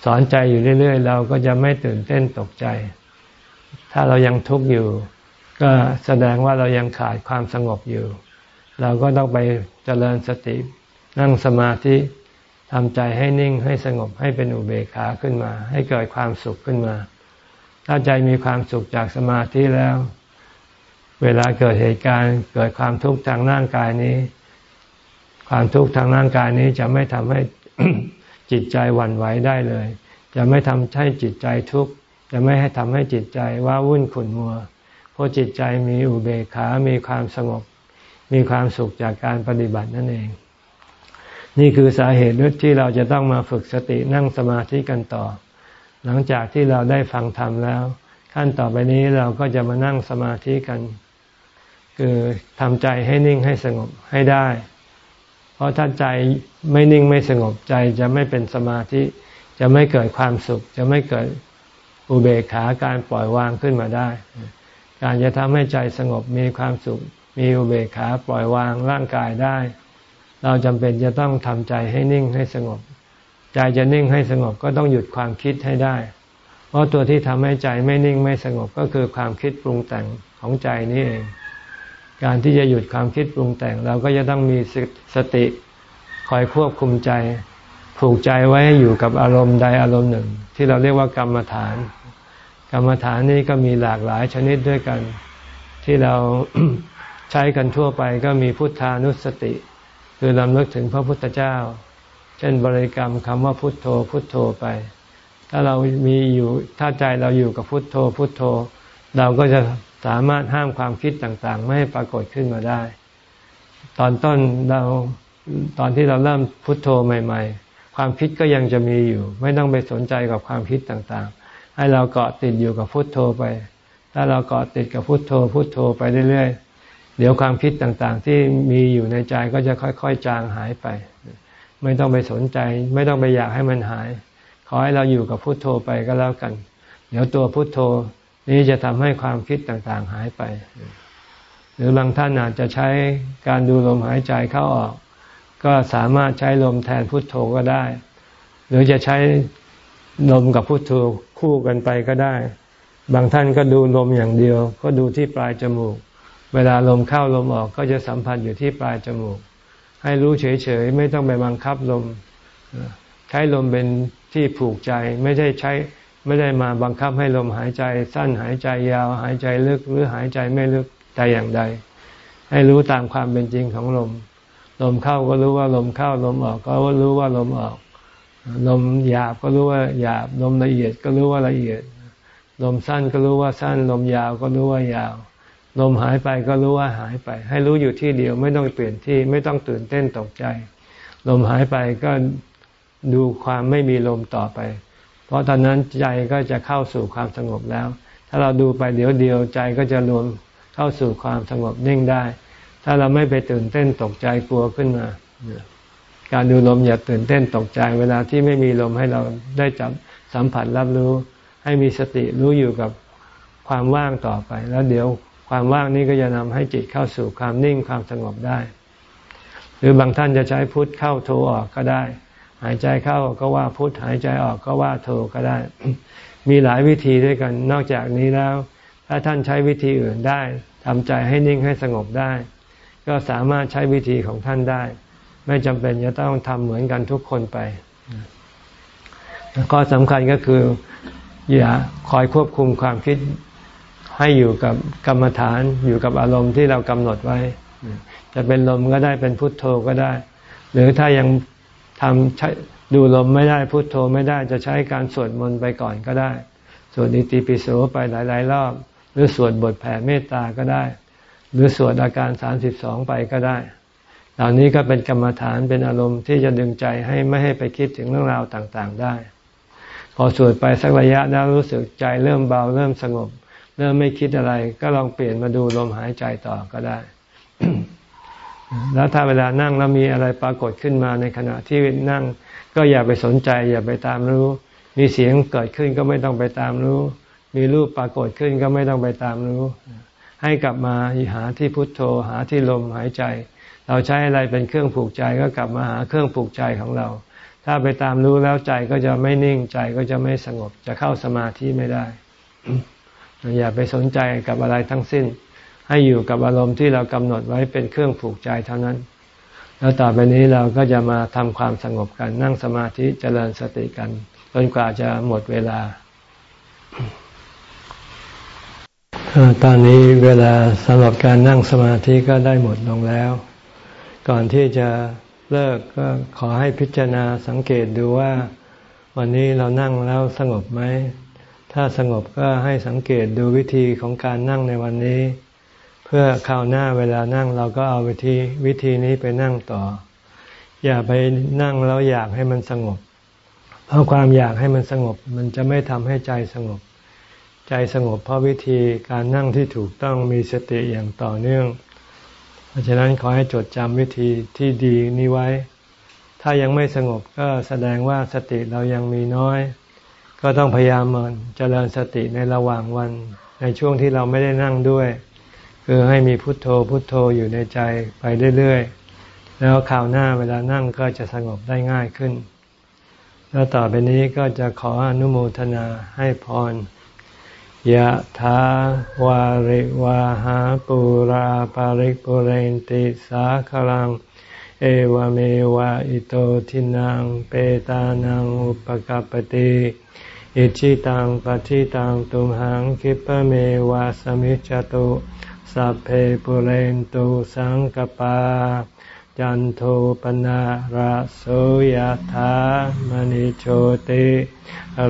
สอนใจอยู่เรื่อยๆ เราก็จะไม่ตื่นเต้นตกใจ ถ้าเรายังทุกข์อยู่ ก็แสดงว่าเรายังขาดความสงบอยู่ เราก็ต้องไปเจริญสติ นั่งสมาธิทำใจให้นิ่งให้สงบให้เป็นอุเบกขาขึ้นมา ให้เกิดความสุขขึ้นมา ถ้าใจมีความสุขจากสมาธิแล้ว เวลาเกิดเหตุการณ์ เกิดความทุกข์ทางร่างกายนี้ ความทุกข์ทางร่างกายนี้จะไม่ทำให้จิตใจหวั่นไหวได้เลย จะไม่ทำให้จิตใจทุกข์จะไม่ให้ทำให้จิตใจว่าวุ่นขุ่นมัวเพราะจิตใจมีอุเบกขา มีความสงบ มีความสุขจากการปฏิบัตินั่นเอง นี่คือสาเหตุที่เราจะต้องมาฝึกสตินั่งสมาธิกันต่อ หลังจากที่เราได้ฟังธรรมแล้ว ขั้นต่อไปนี้เราก็จะมานั่งสมาธิกัน คือทำใจให้นิ่งให้สงบให้ได้ เพราะถ้าใจไม่นิ่งไม่สงบใจจะไม่เป็นสมาธิ จะไม่เกิดความสุข จะไม่เกิดอุเบกขาการปล่อยวางขึ้นมาได้ การจะทำให้ใจสงบมีความสุข มีอุเบกขาปล่อยวางร่างกายได้ เราจำเป็นจะต้องทำใจให้นิ่งให้สงบ ใจจะนิ่งให้สงบก็ต้องหยุดความคิดให้ได้ เพราะตัวที่ทำให้ใจไม่นิ่งไม่สงบก็คือความคิดปรุงแต่งของใจนี่เอง การที่จะหยุดความคิดปรุงแต่ง เราก็จะต้องมีสติคอยควบคุมใจ ผูกใจไว้อยู่กับอารมณ์ใดอารมณ์หนึ่ง ที่เราเรียกว่ากรรมฐาน กรรมฐานนี้ก็มีหลากหลายชนิดด้วยกัน ที่เราใช้กันทั่วไปก็มีพุทธานุสติ คือลำลึกถึงพระพุทธเจ้า เช่นบริกรรมคำว่าพุทโธพุทโธไป ถ้าเรามีอยู่ถ้าใจเราอยู่กับพุทโธพุทโธ เราก็จะสามารถห้ามความคิดต่างๆ ไม่ให้ปรากฏขึ้นมาได้ ตอนต้นเราตอนที่เราเริ่มพุทโธใหม่ ๆ ความคิดก็ยังจะมีอยู่ ไม่ต้องไปสนใจกับความคิดต่างๆ ให้เราเกาะติดอยู่กับพุทโธไป ถ้าเราเกาะติดกับพุทโธพุทโธไปเรื่อยๆ เดี๋ยวความคิดต่างๆ ที่มีอยู่ในใจก็จะค่อยๆ จางหายไป ไม่ต้องไปสนใจ ไม่ต้องไปอยากให้มันหาย ขอให้เราอยู่กับพุทโธไปก็แล้วกัน เดี๋ยวตัวพุทโธนี้จะทำให้ความคิดต่างๆ หายไป หรือบางท่านอาจจะใช้การดูลมหายใจเข้าออก ก็สามารถใช้ลมแทนพุทโธก็ได้ หรือจะใช้ลมกับพุทโธคู่กันไปก็ได้ บางท่านก็ดูลมอย่างเดียว ก็ดูที่ปลายจมูก เวลาลมเข้าลมออกก็จะสัมผัสอยู่ที่ปลายจมูก ให้รู้เฉยๆ ไม่ต้องไปบังคับลม ใช้ลมเป็นที่ผูกใจ ไม่ได้ใช้ไม่ได้มาบังคับให้ลมหายใจ สั้นหายใจยาว หายใจลึกหรือหายใจไม่ลึกแต่อย่างใด ให้รู้ตามความเป็นจริงของลม ลมเข้าก็รู้ว่าลมเข้าลมออกก็รู้ว่าลมออก ลมหยาบก็รู้ว่าหยาบ ลมละเอียดก็รู้ว่าละเอียด ลมสั้นก็รู้ว่าสั้น ลมยาวก็รู้ว่ายาว ลมหายไปก็รู้ว่าหายไป ให้รู้อยู่ที่เดียวไม่ต้องเปลี่ยนที่ไม่ต้องตื่นเต้นตกใจ ลมหายไปก็ดูความไม่มีลมต่อไป เพราะตอนนั้นใจก็จะเข้าสู่ความสงบแล้ว ถ้าเราดูไปเดี๋ยวเดียวใจก็จะรวมเข้าสู่ความสงบนิ่งได้ ถ้าเราไม่ไปตื่นเต้นตกใจกลัวขึ้นมา การดูลมอย่าตื่นเต้นตกใจ เวลาที่ไม่มีลมให้เราได้จับสัมผัสรับรู้ ให้มีสติรู้อยู่กับความว่างต่อไป แล้วเดี๋ยว ความว่างนี้ก็จะนำให้จิตเข้าสู่ความนิ่งความสงบได้ หรือบางท่านจะใช้พุทธเข้าโทออกก็ได้ หายใจเข้าก็ว่าพุทธหายใจออกก็ว่าโทก็ได้ มีหลายวิธีด้วยกัน นอกจากนี้แล้ว ถ้าท่านใช้วิธีอื่นได้ทำใจให้นิ่งให้สงบได้ ก็สามารถใช้วิธีของท่านได้ ไม่จำเป็นจะต้องทำเหมือนกันทุกคนไปข้อสำคัญก็คืออย่าคอยควบคุมความคิด ให้อยู่กับกรรมฐานอยู่กับอารมณ์ที่เรากำหนดไว้ จะเป็นลมก็ได้เป็นพุทโธก็ได้ หรือถ้ายังทำใช้ดูลมไม่ได้พุทโธไม่ได้จะใช้การสวดมนต์ไปก่อนก็ได้ สวดอิติปิโสไปหลาย ๆ รอบ หรือสวดบทแผ่เมตตาก็ได้ หรือสวดอาการสามสิบสองไปก็ได้ เหล่านี้ก็เป็นกรรมฐานเป็นอารมณ์ที่จะดึงใจให้ไม่ให้ไปคิดถึงเรื่องราวต่างๆได้ พอสวดไปสักระยะแล้วรู้สึกใจเริ่มเบาเริ่มสงบ เริ่มไม่คิดอะไร ก็ลองเปลี่ยนมาดูลมหายใจต่อก็ได้ แล้วถ้าเวลานั่งแล้วมีอะไรปรากฏขึ้นมาในขณะที่นั่ง ก็อย่าไปสนใจ อย่าไปตามรู้ มีเสียงเกิดขึ้นก็ไม่ต้องไปตามรู้ มีรูปปรากฏขึ้นก็ไม่ต้องไปตามรู้ ให้กลับมาหาที่พุทโธหาที่ลมหายใจ เราใช้อะไรเป็นเครื่องผูกใจก็กลับมาหาเครื่องผูกใจของเราถ้าไปตามรู้แล้วใจก็จะไม่นิ่งใจก็จะไม่สงบ จะเข้าสมาธิไม่ได้ อย่าไปสนใจกับอะไรทั้งสิ้น ให้อยู่กับอารมณ์ที่เรากำหนดไว้เป็นเครื่องผูกใจเท่านั้น แล้วต่อไปนี้เราก็จะมาทำความสงบกันนั่งสมาธิเจริญสติกันจนกว่าจะหมดเวลา ตอนนี้เวลาสำหรับการนั่งสมาธิก็ได้หมดลงแล้ว ก่อนที่จะเลิกก็ขอให้พิจารณาสังเกตดูว่า วันนี้เรานั่งแล้วสงบไหม ถ้าสงบก็ให้สังเกตดูวิธีของการนั่งในวันนี้ เพื่อคราวหน้าเวลานั่งเราก็เอาวิธีวิธีนี้ไปนั่งต่อ อย่าไปนั่งแล้วอยากให้มันสงบ เพราะความอยากให้มันสงบ มันจะไม่ทำให้ใจสงบ ใจสงบเพราะวิธีการนั่งที่ถูกต้องมีสติอย่างต่อเนื่อง เพราะฉะนั้นขอให้จดจำวิธีที่ดีนี้ไว้ ถ้ายังไม่สงบก็แสดงว่าสติเรายังมีน้อย ก็ต้องพยายามมันเจริญสติในระหว่างวัน ในช่วงที่เราไม่ได้นั่งด้วย คือให้มีพุทโธพุทโธอยู่ในใจไปเรื่อยๆ แล้วข่าวหน้าเวลานั่งก็จะสงบได้ง่ายขึ้น แล้วต่อไปนี้ก็จะขออนุโมทนาให้พรยะถาวาริวาหาปุราปาริกปุเรนติสาคลัง เอวเมวะอิโตทินังเปตานังอุปกัปติอิจฉิตังปัตถิตังตุมหัง ขิปปะเมวะ สะมิชฌะตุสัพเพปูเรนตุสังกัปปา จันโทปัณณะระโสยะถา มะณิโชติ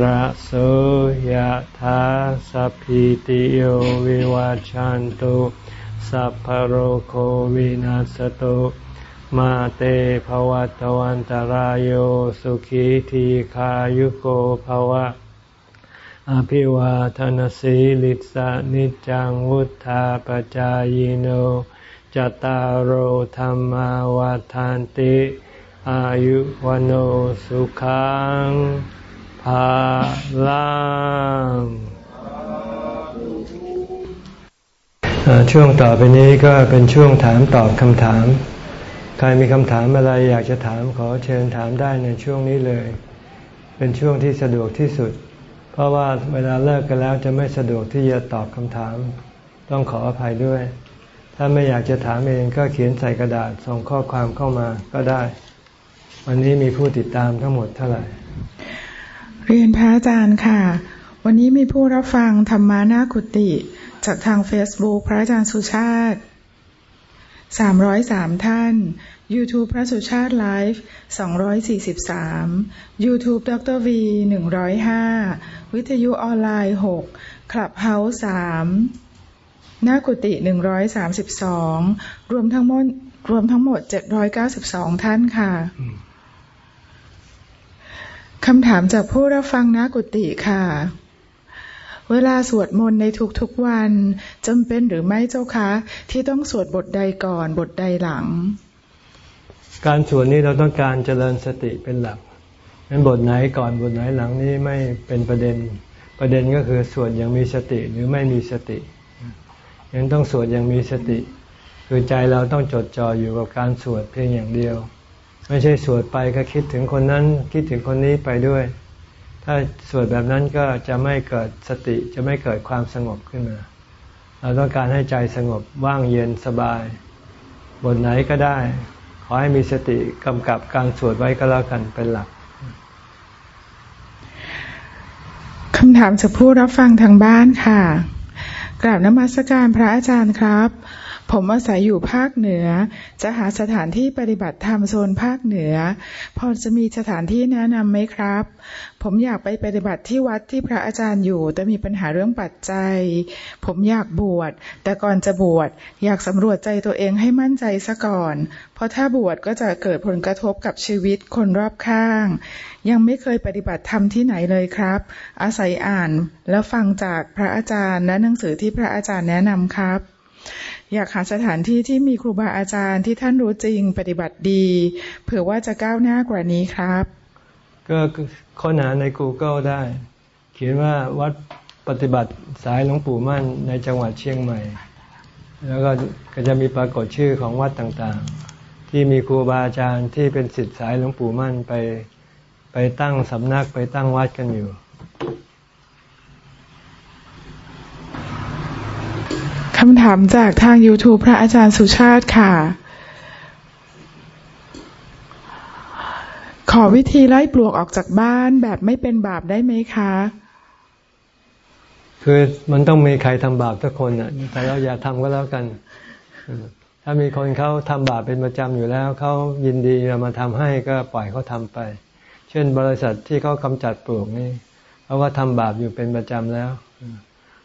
ระโสยะถาสัพพีติโยวิวัชชันตุสัพพะโรโควินัสสะตุ มาเต ภะวัตวันตะราโยสุขีทีขายุโกภวะ อภิวาทนสีลิสานิจังวุธาปจายโนจตารโหธรรมวาทานติ อายุวโนสุขังภาลังช่วงต่อไปนี้ก็เป็นช่วงถามตอบคำถาม ใครมีคำถามอะไรอยากจะถามขอเชิญถามได้ในช่วงนี้เลย เป็นช่วงที่สะดวกที่สุด เพราะว่าเวลาเลิกกันแล้วจะไม่สะดวกที่จะตอบคำถาม ต้องขออภัยด้วย ถ้าไม่อยากจะถามเองก็เขียนใส่กระดาษส่งข้อความเข้ามาก็ได้ วันนี้มีผู้ติดตามทั้งหมดเท่าไหร่ เรียนพระอาจารย์ค่ะ วันนี้มีผู้รับฟังธรรมานาคุติ จากทาง Facebook พระอาจารย์สุชาติ 303 ท่าน YouTube พระสุชาติไลฟ์243 YouTube ดร V 105 วิทยุออนไลน์ 6 คลับเฮาส์3หน้ากุฏิ132 รวมทั้งหมดรวมทั้งหมด 792 ท่านค่ะคำถามจากผู้รับฟังนากุฏิค่ะ เวลาสวดมนต์ในทุกๆวันจำเป็นหรือไม่เจ้าคะ ที่ต้องสวดบทใดก่อนบทใดหลัง การสวดนี้เราต้องการเจริญสติเป็นหลักนั้นบทไหนก่อนบทไหนหลังนี้ไม่เป็นประเด็น ประเด็นก็คือสวดอย่างมีสติหรือไม่มีสติยังต้องสวดอย่างมีสติ คือใจเราต้องจดจ่ออยู่กับการสวดเพียงอย่างเดียว ไม่ใช่สวดไปก็คิดถึงคนนั้นคิดถึงคนนี้ไปด้วย ถ้าสวดแบบนั้นก็จะไม่เกิดสติจะไม่เกิดความสงบขึ้นมา เราต้องการให้ใจสงบว่างเย็นสบายบทไหนก็ได้ ขอให้มีสติกำกับการสวดไว้ก็แล้วกันเป็นหลักคำถามจากผู้รับฟังทางบ้านค่ะ กราบนมัสการพระอาจารย์ครับ ผมอาศัยอยู่ภาคเหนือ จะหาสถานที่ปฏิบัติธรรมโซนภาคเหนือ พอจะมีสถานที่แนะนำไหมครับ ผมอยากไปปฏิบัติที่วัดที่พระอาจารย์อยู่ แต่มีปัญหาเรื่องปัจจัย ผมอยากบวช แต่ก่อนจะบวชอยากสำรวจใจตัวเองให้มั่นใจซะก่อน เพราะถ้าบวชก็จะเกิดผลกระทบกับชีวิตคนรอบข้าง ยังไม่เคยปฏิบัติธรรมที่ไหนเลยครับ อาศัยอ่านแล้วฟังจากพระอาจารย์ และหนังสือที่พระอาจารย์แนะนำครับอยากหาสถานที่ที่มีครูบาอาจารย์ที่ท่านรู้จริงปฏิบัติดี เผื่อว่าจะก้าวหน้ากว่านี้ครับ ก็ค้นหาใน Google ได้ เขียนว่าวัดปฏิบัติสายหลวงปู่มั่นในจังหวัดเชียงใหม่ แล้วก็ก็จะมีปรากฏชื่อของวัดต่างๆ ที่มีครูบาอาจารย์ที่เป็นศิษย์สายหลวงปู่มั่นไปไปตั้งสำนักไปตั้งวัดกันอยู่คำถามจากทาง YouTube พระอาจารย์สุชาติค่ะ ขอวิธีไล่ปลวกออกจากบ้านแบบไม่เป็นบาปได้ไหมคะ คือมันต้องมีใครทำบาปทุกคนอะ แต่เราอย่าทำก็แล้วกัน ถ้ามีคนเขาทำบาปเป็นประจำอยู่แล้ว เขายินดีเรามาทำให้ก็ปล่อยเขาทำไป เช่นบริษัทที่เขากำจัดปลวกนี่เขาก็ทำบาปอยู่เป็นประจำแล้ว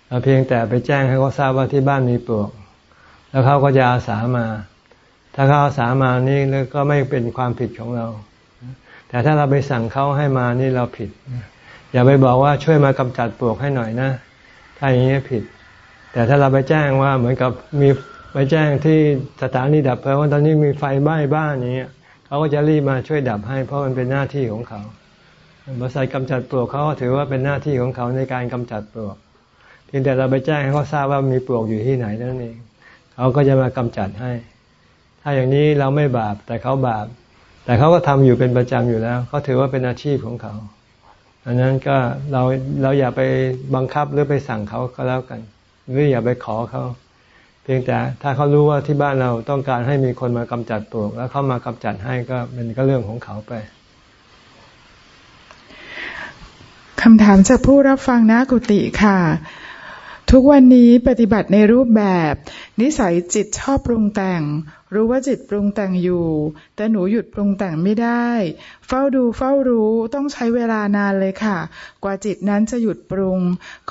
เราเพียงแต่ไปแจ้งให้เขาทราบว่าที่บ้านมีปลวก แล้วเขาก็จะอาสามา ถ้าเขาอาสามานี่ก็ไม่เป็นความผิดของเรา แต่ถ้าเราไปสั่งเขาให้มานี่เราผิด อย่าไปบอกว่าช่วยมากำจัดปลวกให้หน่อยนะ ถ้าอย่างนี้ผิด แต่ถ้าเราไปแจ้งว่าเหมือนกับมีไปแจ้งที่สถานีดับเพลิงว่าตอนนี้มีไฟไหม้บ้านนี้เขาก็จะรีบมาช่วยดับให้ เพราะมันเป็นหน้าที่ของเขาบริษัทกำจัดปลวกเขาก็ถือว่าเป็นหน้าที่ของเขาในการกำจัดปลวกพียงแต่เราไปแจ้งให้เขาทราบว่ามีปลวกอยู่ที่ไหนนั่นเองเขาก็จะมากำจัดให้ ถ้าอย่างนี้เราไม่บาปแต่เขาบาป แต่เขาก็ทำอยู่เป็นประจำอยู่แล้วเขาถือว่าเป็นอาชีพของเขาอันนั้นก็เราเราอย่าไปบังคับหรือไปสั่งเขาก็แล้วกัน หรืออย่าไปขอเขาเพียงแต่ถ้าเขารู้ว่าที่บ้านเราต้องการให้มีคนมากำจัดปลวก แล้วเขามากำจัดให้ก็เป็นก็เรื่องของเขาไปคำถามจากผู้รับฟังนะกุติค่ะ ทุกวันนี้ปฏิบัติในรูปแบบ นิสัยจิตชอบปรุงแต่ง รู้ว่าจิตปรุงแต่งอยู่ แต่หนูหยุดปรุงแต่งไม่ได้ เฝ้าดูเฝ้ารู้ต้องใช้เวลานานเลยค่ะ กว่าจิตนั้นจะหยุดปรุง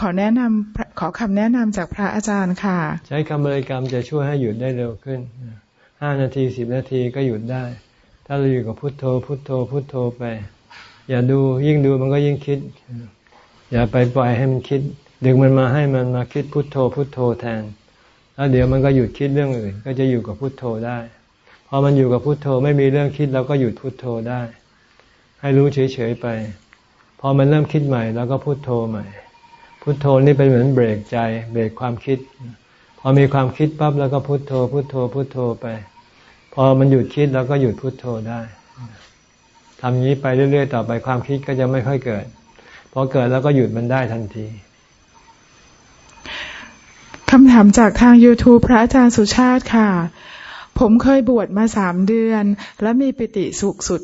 ขอแนะนำขอคำแนะนำจากพระอาจารย์ค่ะ ใช้คำบริกรรมจะช่วยให้หยุดได้เร็วขึ้นห้านาทีสิบนาทีก็หยุดได้ ถ้าเราอยู่กับพุทโธ พุทโธ พุทโธไป อย่าดูยิ่งดูมันก็ยิ่งคิด อย่าไปปล่อยให้มันคิด ดึงมันมาให้มันมาคิดพุทโธพุทโธแทน แล้วเดี๋ยวมันก็หยุดคิดเรื่องอื่น ก็จะอยู่กับพุทโธได้ พอมันอยู่กับพุทโธไม่มีเรื่องคิดเราก็หยุดพุทโธได้ ให้รู้เฉยๆไป พอมันเริ่มคิดใหม่เราก็พุทโธใหม่ พุทโธนี่เป็นเหมือนเบรกใจ เบรกความคิด พอมีความคิดปั๊บแล้วก็พุทโธ พุทโธ พุทโธไป พอมันหยุดคิดเราก็หยุดพุทโธได้ทำนี้ไปเรื่อย ๆ ต่อไปความคิดก็จะไม่ค่อยเกิด พอเกิดแล้วก็หยุดมันได้ทันที คำถามจากทาง YouTube พระอาจารย์สุชาติค่ะ ผมเคยบวชมาสามเดือน และมีปิติสุขสุด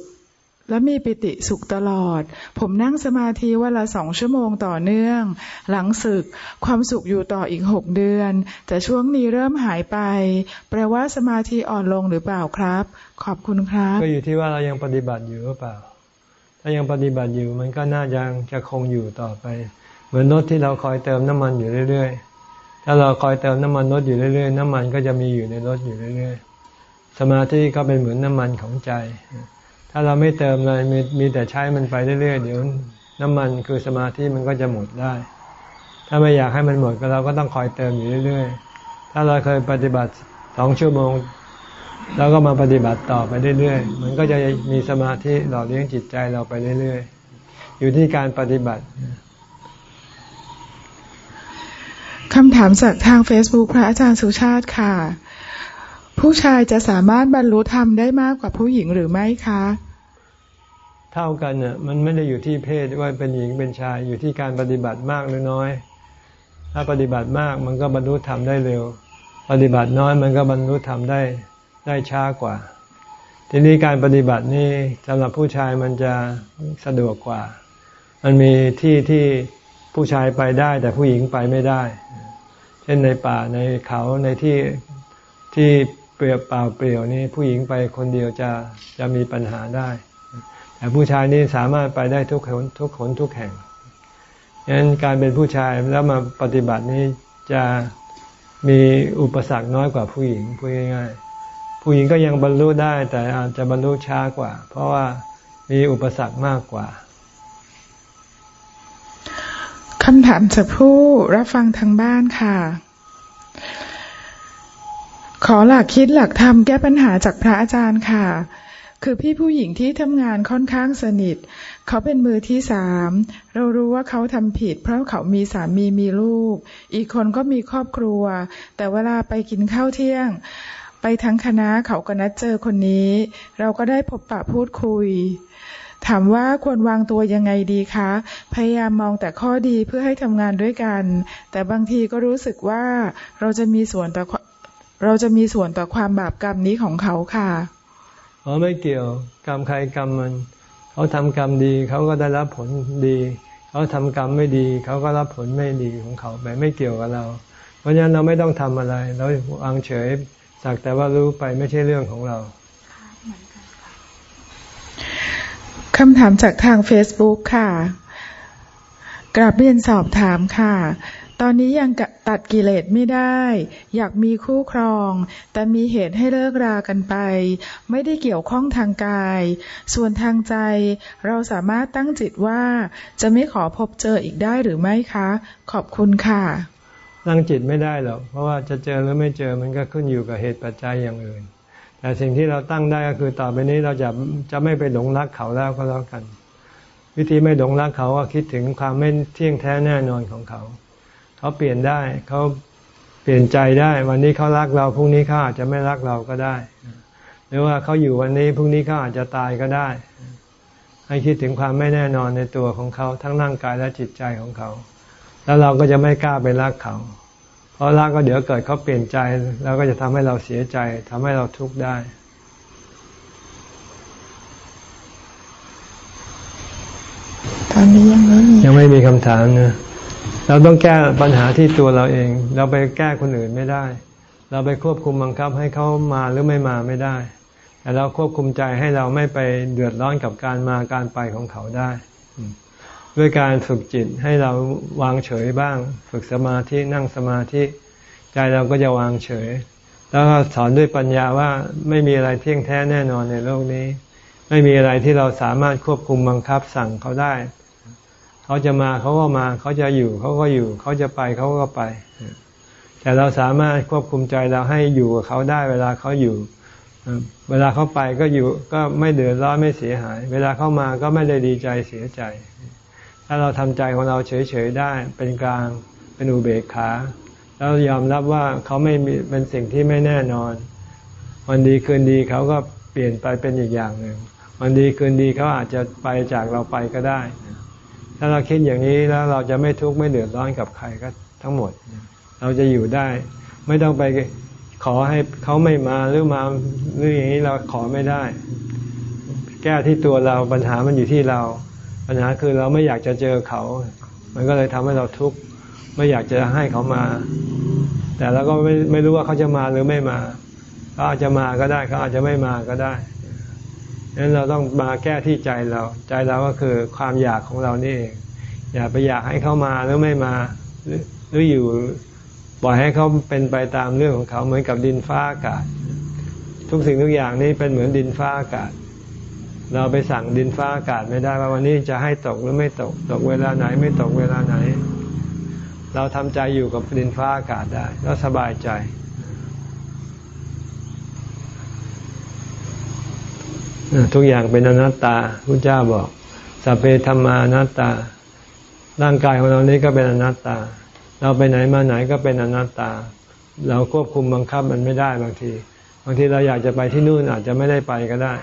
และมีปิติสุขตลอด ผมนั่งสมาธิวันละสองชั่วโมงต่อเนื่อง หลังศึกความสุขอยู่ต่ออีกหกเดือน แต่ช่วงนี้เริ่มหายไป แปลว่าสมาธิอ่อนลงหรือเปล่าครับ ขอบคุณครับ ก็อยู่ที่ว่าเรายังปฏิบัติอยู่หรือเปล่า ถ้ายังปฏิบัติอยู่มันก็น่ายังจะคงอยู่ต่อไป เหมือนรถที่เราคอยเติมน้ำมันอยู่เรื่อยๆ ถ้าเราคอยเติมน้ำมันรถอยู่เรื่อยๆ น้ำมันก็จะมีอยู่ในรถอยู่เรื่อยๆ สมาธิก็เป็นเหมือนน้ำมันของใจ ถ้าเราไม่เติมเลยมีมีแต่ใช้มันไปเรื่อยๆ เดี๋ยวน้ำมันคือสมาธิมันก็จะหมดได้ ถ้าไม่อยากให้มันหมดก็เราก็ต้องคอยเติมอยู่เรื่อยๆ ถ้าเราเคยปฏิบัติสองชั่วโมงเราก็มาปฏิบัติต่อไปเรื่อยๆ มันก็จะมีสมาธิหล่อเลี้ยงจิตใจเราไปเรื่อยๆ อยู่ที่การปฏิบัติ คำถามจากทาง Facebook พระอาจารย์สุชาติค่ะ ผู้ชายจะสามารถบรรลุธรรมได้มากกว่าผู้หญิงหรือไม่คะ เท่ากันน่ะมันไม่ได้อยู่ที่เพศว่าเป็นหญิงเป็นชายอยู่ที่การปฏิบัติมากหรือน้อย ถ้าปฏิบัติมากมันก็บรรลุธรรมได้เร็ว ปฏิบัติน้อยมันก็บรรลุธรรมได้ได้ช้ากว่า ทีนี้การปฏิบัตินี่สำหรับผู้ชายมันจะสะดวกกว่า มันมีที่ที่ ผู้ชายไปได้ แต่ผู้หญิงไปไม่ได้ เช่นในป่าในเขาในที่ที่เปลี่ยวเปล่าเปลี่ยวนี่ผู้หญิงไปคนเดียวจะจะมีปัญหาได้ แต่ผู้ชายนี่สามารถไปได้ทุกคนทุกคนทุกแห่งฉะนั้นการเป็นผู้ชายแล้วมาปฏิบัตินี้จะมีอุปสรรคน้อยกว่าผู้หญิงพูดง่ายๆผู้หญิงก็ยังบรรลุได้แต่อาจจะบรรลุช้ากว่า เพราะว่ามีอุปสรรคมากกว่า คำถามจากผู้รับฟังทางบ้านค่ะ ขอหลักคิดหลักธรรมแก้ปัญหาจากพระอาจารย์ค่ะ คือพี่ผู้หญิงที่ทำงานค่อนข้างสนิท เขาเป็นมือที่สาม เรารู้ว่าเขาทำผิด เพราะเขามีสามีมีลูก อีกคนก็มีครอบครัว แต่เวลาไปกินข้าวเที่ยง ไปทั้งคณะเขาก็นัดเจอคนนี้ เราก็ได้พบปะพูดคุย ถามว่าควรวางตัวยังไงดีคะ พยายามมองแต่ข้อดีเพื่อให้ทำงานด้วยกัน แต่บางทีก็รู้สึกว่าเราจะมีส่วนต่อเราจะมีส่วนต่อความบาปกรรมนี้ของเขาค่ะอ๋อไม่เกี่ยวกรรมใครกรรมมัน เขาทำกรรมดีเขาก็ได้รับผลดี เขาทำกรรมไม่ดี เขาก็รับผลไม่ดีของเขาไปไม่เกี่ยวกับเรา เพราะฉะนั้นเราไม่ต้องทำอะไร เราวางเฉยสักแต่ว่ารู้ไปไม่ใช่เรื่องของเรา คำถามจากทาง Facebook ค่ะ กราบเรียนสอบถามค่ะ ตอนนี้ยังตัดกิเลสไม่ได้ อยากมีคู่ครอง แต่มีเหตุให้เลิกรากันไป ไม่ได้เกี่ยวข้องทางกาย ส่วนทางใจ เราสามารถตั้งจิตว่าจะไม่ขอพบเจออีกได้หรือไม่คะ ขอบคุณค่ะ ตั้งจิตไม่ได้หรอก เพราะว่าจะเจอหรือไม่เจอมันก็ขึ้นอยู่กับเหตุปัจจัยอย่างอื่น แต่สิ่งที่เราตั้งได้ก็คือต่อไปนี้เราจะจะไม่ไปหลงรักเขาแล้วก็แล้วกัน วิธีไม่หลงรักเขาก็คิดถึงความไม่เที่ยงแท้แน่นอนของเขา เขาเปลี่ยนได้เขาเปลี่ยนใจได้ วันนี้เขารักเราพรุ่งนี้เขาอาจจะไม่รักเราก็ได้ หรือว่าเขาอยู่วันนี้พรุ่งนี้เขาอาจจะตายก็ได้ ให้คิดถึงความไม่แน่นอนในตัวของเขา ทั้งร่างกายและจิตใจของเขา แล้วเราก็จะไม่กล้าไปรักเขา เพราะรักก็เดี๋ยวเกิดเขาเปลี่ยนใจ แล้วก็จะทำให้เราเสียใจ ทำให้เราทุกข์ได้ ตอนนี้ยังไม่ยังไม่มีคำถามนะเราต้องแก้ปัญหาที่ตัวเราเอง เราไปแก้คนอื่นไม่ได้ เราไปควบคุมบังคับให้เขามาหรือไม่มาไม่ได้ แต่เราควบคุมใจให้เราไม่ไปเดือดร้อนกับการมาการไปของเขาได้ ด้วยการฝึกจิตให้เราวางเฉยบ้าง ฝึกสมาธินั่งสมาธิ ใจเราก็จะวางเฉย แล้วก็สอนด้วยปัญญาว่าไม่มีอะไรเที่ยงแท้แน่นอนในโลกนี้ ไม่มีอะไรที่เราสามารถควบคุมบังคับสั่งเขาได้ เขาจะมาเขาก็มาเขาจะอยู่เขาก็อยู่ เขาจะไปเขาก็ไป แต่เราสามารถควบคุมใจเราให้อยู่กับเขาได้เวลาเขาอยู่เวลาเขาไปก็อยู่ก็ไม่เดือดร้อนไม่เสียหาย เวลาเข้ามาก็ไม่ได้ดีใจเสียใจ ถ้าเราทำใจของเราเฉยๆได้ เป็นกลางเป็นอุเบกขา แล้วยอมรับว่าเขาไม่มีเป็นสิ่งที่ไม่แน่นอน วันดีคืนดีเขาก็เปลี่ยนไปเป็นอีกอย่างหนึ่งวันดีคืนดีเขาอาจจะไปจากเราไปก็ได้ ถ้าเราคิดอย่างนี้แล้วเราจะไม่ทุกข์ไม่เดือดร้อนกับใครก็ทั้งหมด เราจะอยู่ได้ ไม่ต้องไปขอให้เขาไม่มาหรือมาหรืออย่างนี้เราขอไม่ได้ แก้ที่ตัวเราปัญหามันอยู่ที่เรา ปัญหาคือเราไม่อยากจะเจอเขา มันก็เลยทำให้เราทุกข์ไม่อยากจะให้เขามา แต่เราก็ไม่ไม่รู้ว่าเขาจะมาหรือไม่มาเขาอาจจะมาก็ได้เขาอาจจะไม่มาก็ได้ดังนั้นเราต้องมาแก้ที่ใจเรา ใจเราก็คือความอยากของเรานี่เองอย่าไปอยากให้เขามาหรือไม่มาหรืออยู่ปล่อยให้เขาเป็นไปตามเรื่องของเขาเหมือนกับดินฟ้าอากาศ ทุกสิ่งทุกอย่างนี้เป็นเหมือนดินฟ้าอากาศ เราไปสั่งดินฟ้าอากาศไม่ได้ว่าวันนี้จะให้ตกหรือไม่ตก ตกเวลาไหน ไม่ตกเวลาไหน เราทำใจอยู่กับดินฟ้าอากาศได้ แล้วสบายใจ ทุกอย่างเป็นอนัตตาพระเจ้าบอกสัพเพธรรมานัตตา ร่างกายของเรานี้ก็เป็นอนัตตา เราไปไหนมาไหนก็เป็นอนัตตา เราควบคุมบังคับมันไม่ได้บางที บางทีเราอยากจะไปที่นู่นอาจจะไม่ได้ไปก็ได้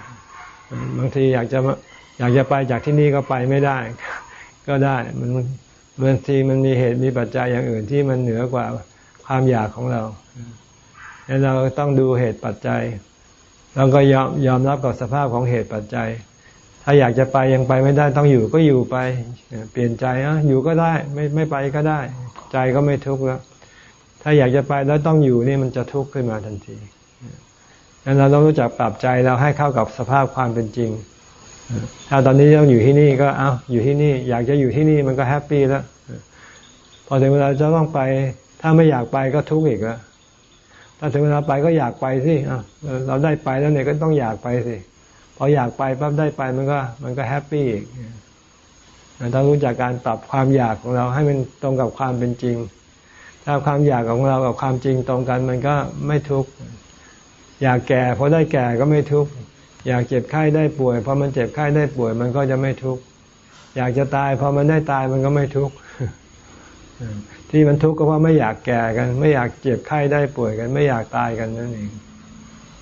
บางทีอยากจะอยากจะไปจากที่นี่ก็ไปไม่ได้ ก็ได้มันบางทีมันมีเหตุมีปัจจัยอย่างอื่นที่มันเหนือกว่าความอยากของเราดังนั้นเราต้องดูเหตุปัจจัยเราก็ยอมยอมรับกับสภาพของเหตุปัจจัย ถ้าอยากจะไปยังไปไม่ได้ต้องอยู่ก็อยู่ไป เปลี่ยนใจอะอยู่ก็ได้ไม่ไม่ไปก็ได้ ใจก็ไม่ทุกข์แล้ว ถ้าอยากจะไปแล้วต้องอยู่นี่มันจะทุกข์ขึ้นมาทันที งนั้นเราต้องรู้จักปรับใจเราให้เข้ากับสภาพความเป็นจริง ถ้าตอนนี้ต้องอยู่ที่นี่ก็เอาอยู่ที่นี่ อยากจะอยู่ที่นี่มันก็ happy แล้ว พอถึงเวลาจะต้องไป ถ้าไม่อยากไปก็ทุกข์อีกแล้วถ้าถึงเวลาไปก็อยากไปสิเราได้ไปแล้วเนี่ยก็ต้องอยากไปสิ พออยากไปปั๊บได้ไปมันก็ มันก็ happy อีกต้องรู้จักการปรับความอยากของเราให้มันตรงกับความเป็นจริง ถ้าความอยากของเรากับความจริงตรงกันมันก็ไม่ทุกข์ อยากแก่พราะได้แก่ก็ไม่ทุกข์อยากเจ็บไข้ได้ป่วยพอมันเจ็บไข้ได้ป่วย มันก็จะไม่ทุกข์อยากจะตายพอมันได้ตายมันก็ไม่ทุกข์ที่มันทุกข์ก็เพราะไม่อยากแก่กัน ไม่อยากเจ็บไข้ได้ป่วยกัน ไม่อยากตายกันนั่นเอง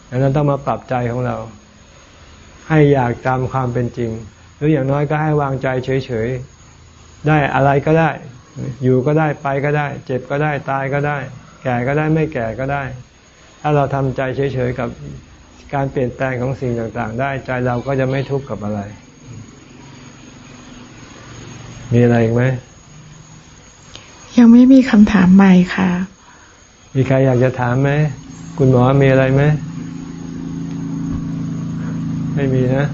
ดังนั้นต้องมาปรับใจของเรา ให้อยากตามความเป็นจริง หรืออย่างน้อยก็ให้วางใจเฉยๆได้อะไรก็ได้ อยู่ก็ได้ไปก็ได้ เจ็บก็ได้ตายก็ได้ แก่ก็ได้ไม่แก่ก็ได้ ถ้าเราทำใจเฉยๆกับการเปลี่ยนแปลงของสิ่งต่างๆ ได้ใจเราก็จะไม่ทุกข์กับอะไร มีอะไรอีกไหม ยังไม่มีคำถามใหม่ค่ะ มีใครอยากจะถามไหม คุณหมอมีอะไรไหม ไม่มีนะ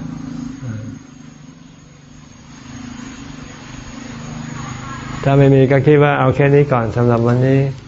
ถ้าไม่มีก็คิดว่าเอาแค่นี้ก่อนสำหรับวันนี้ข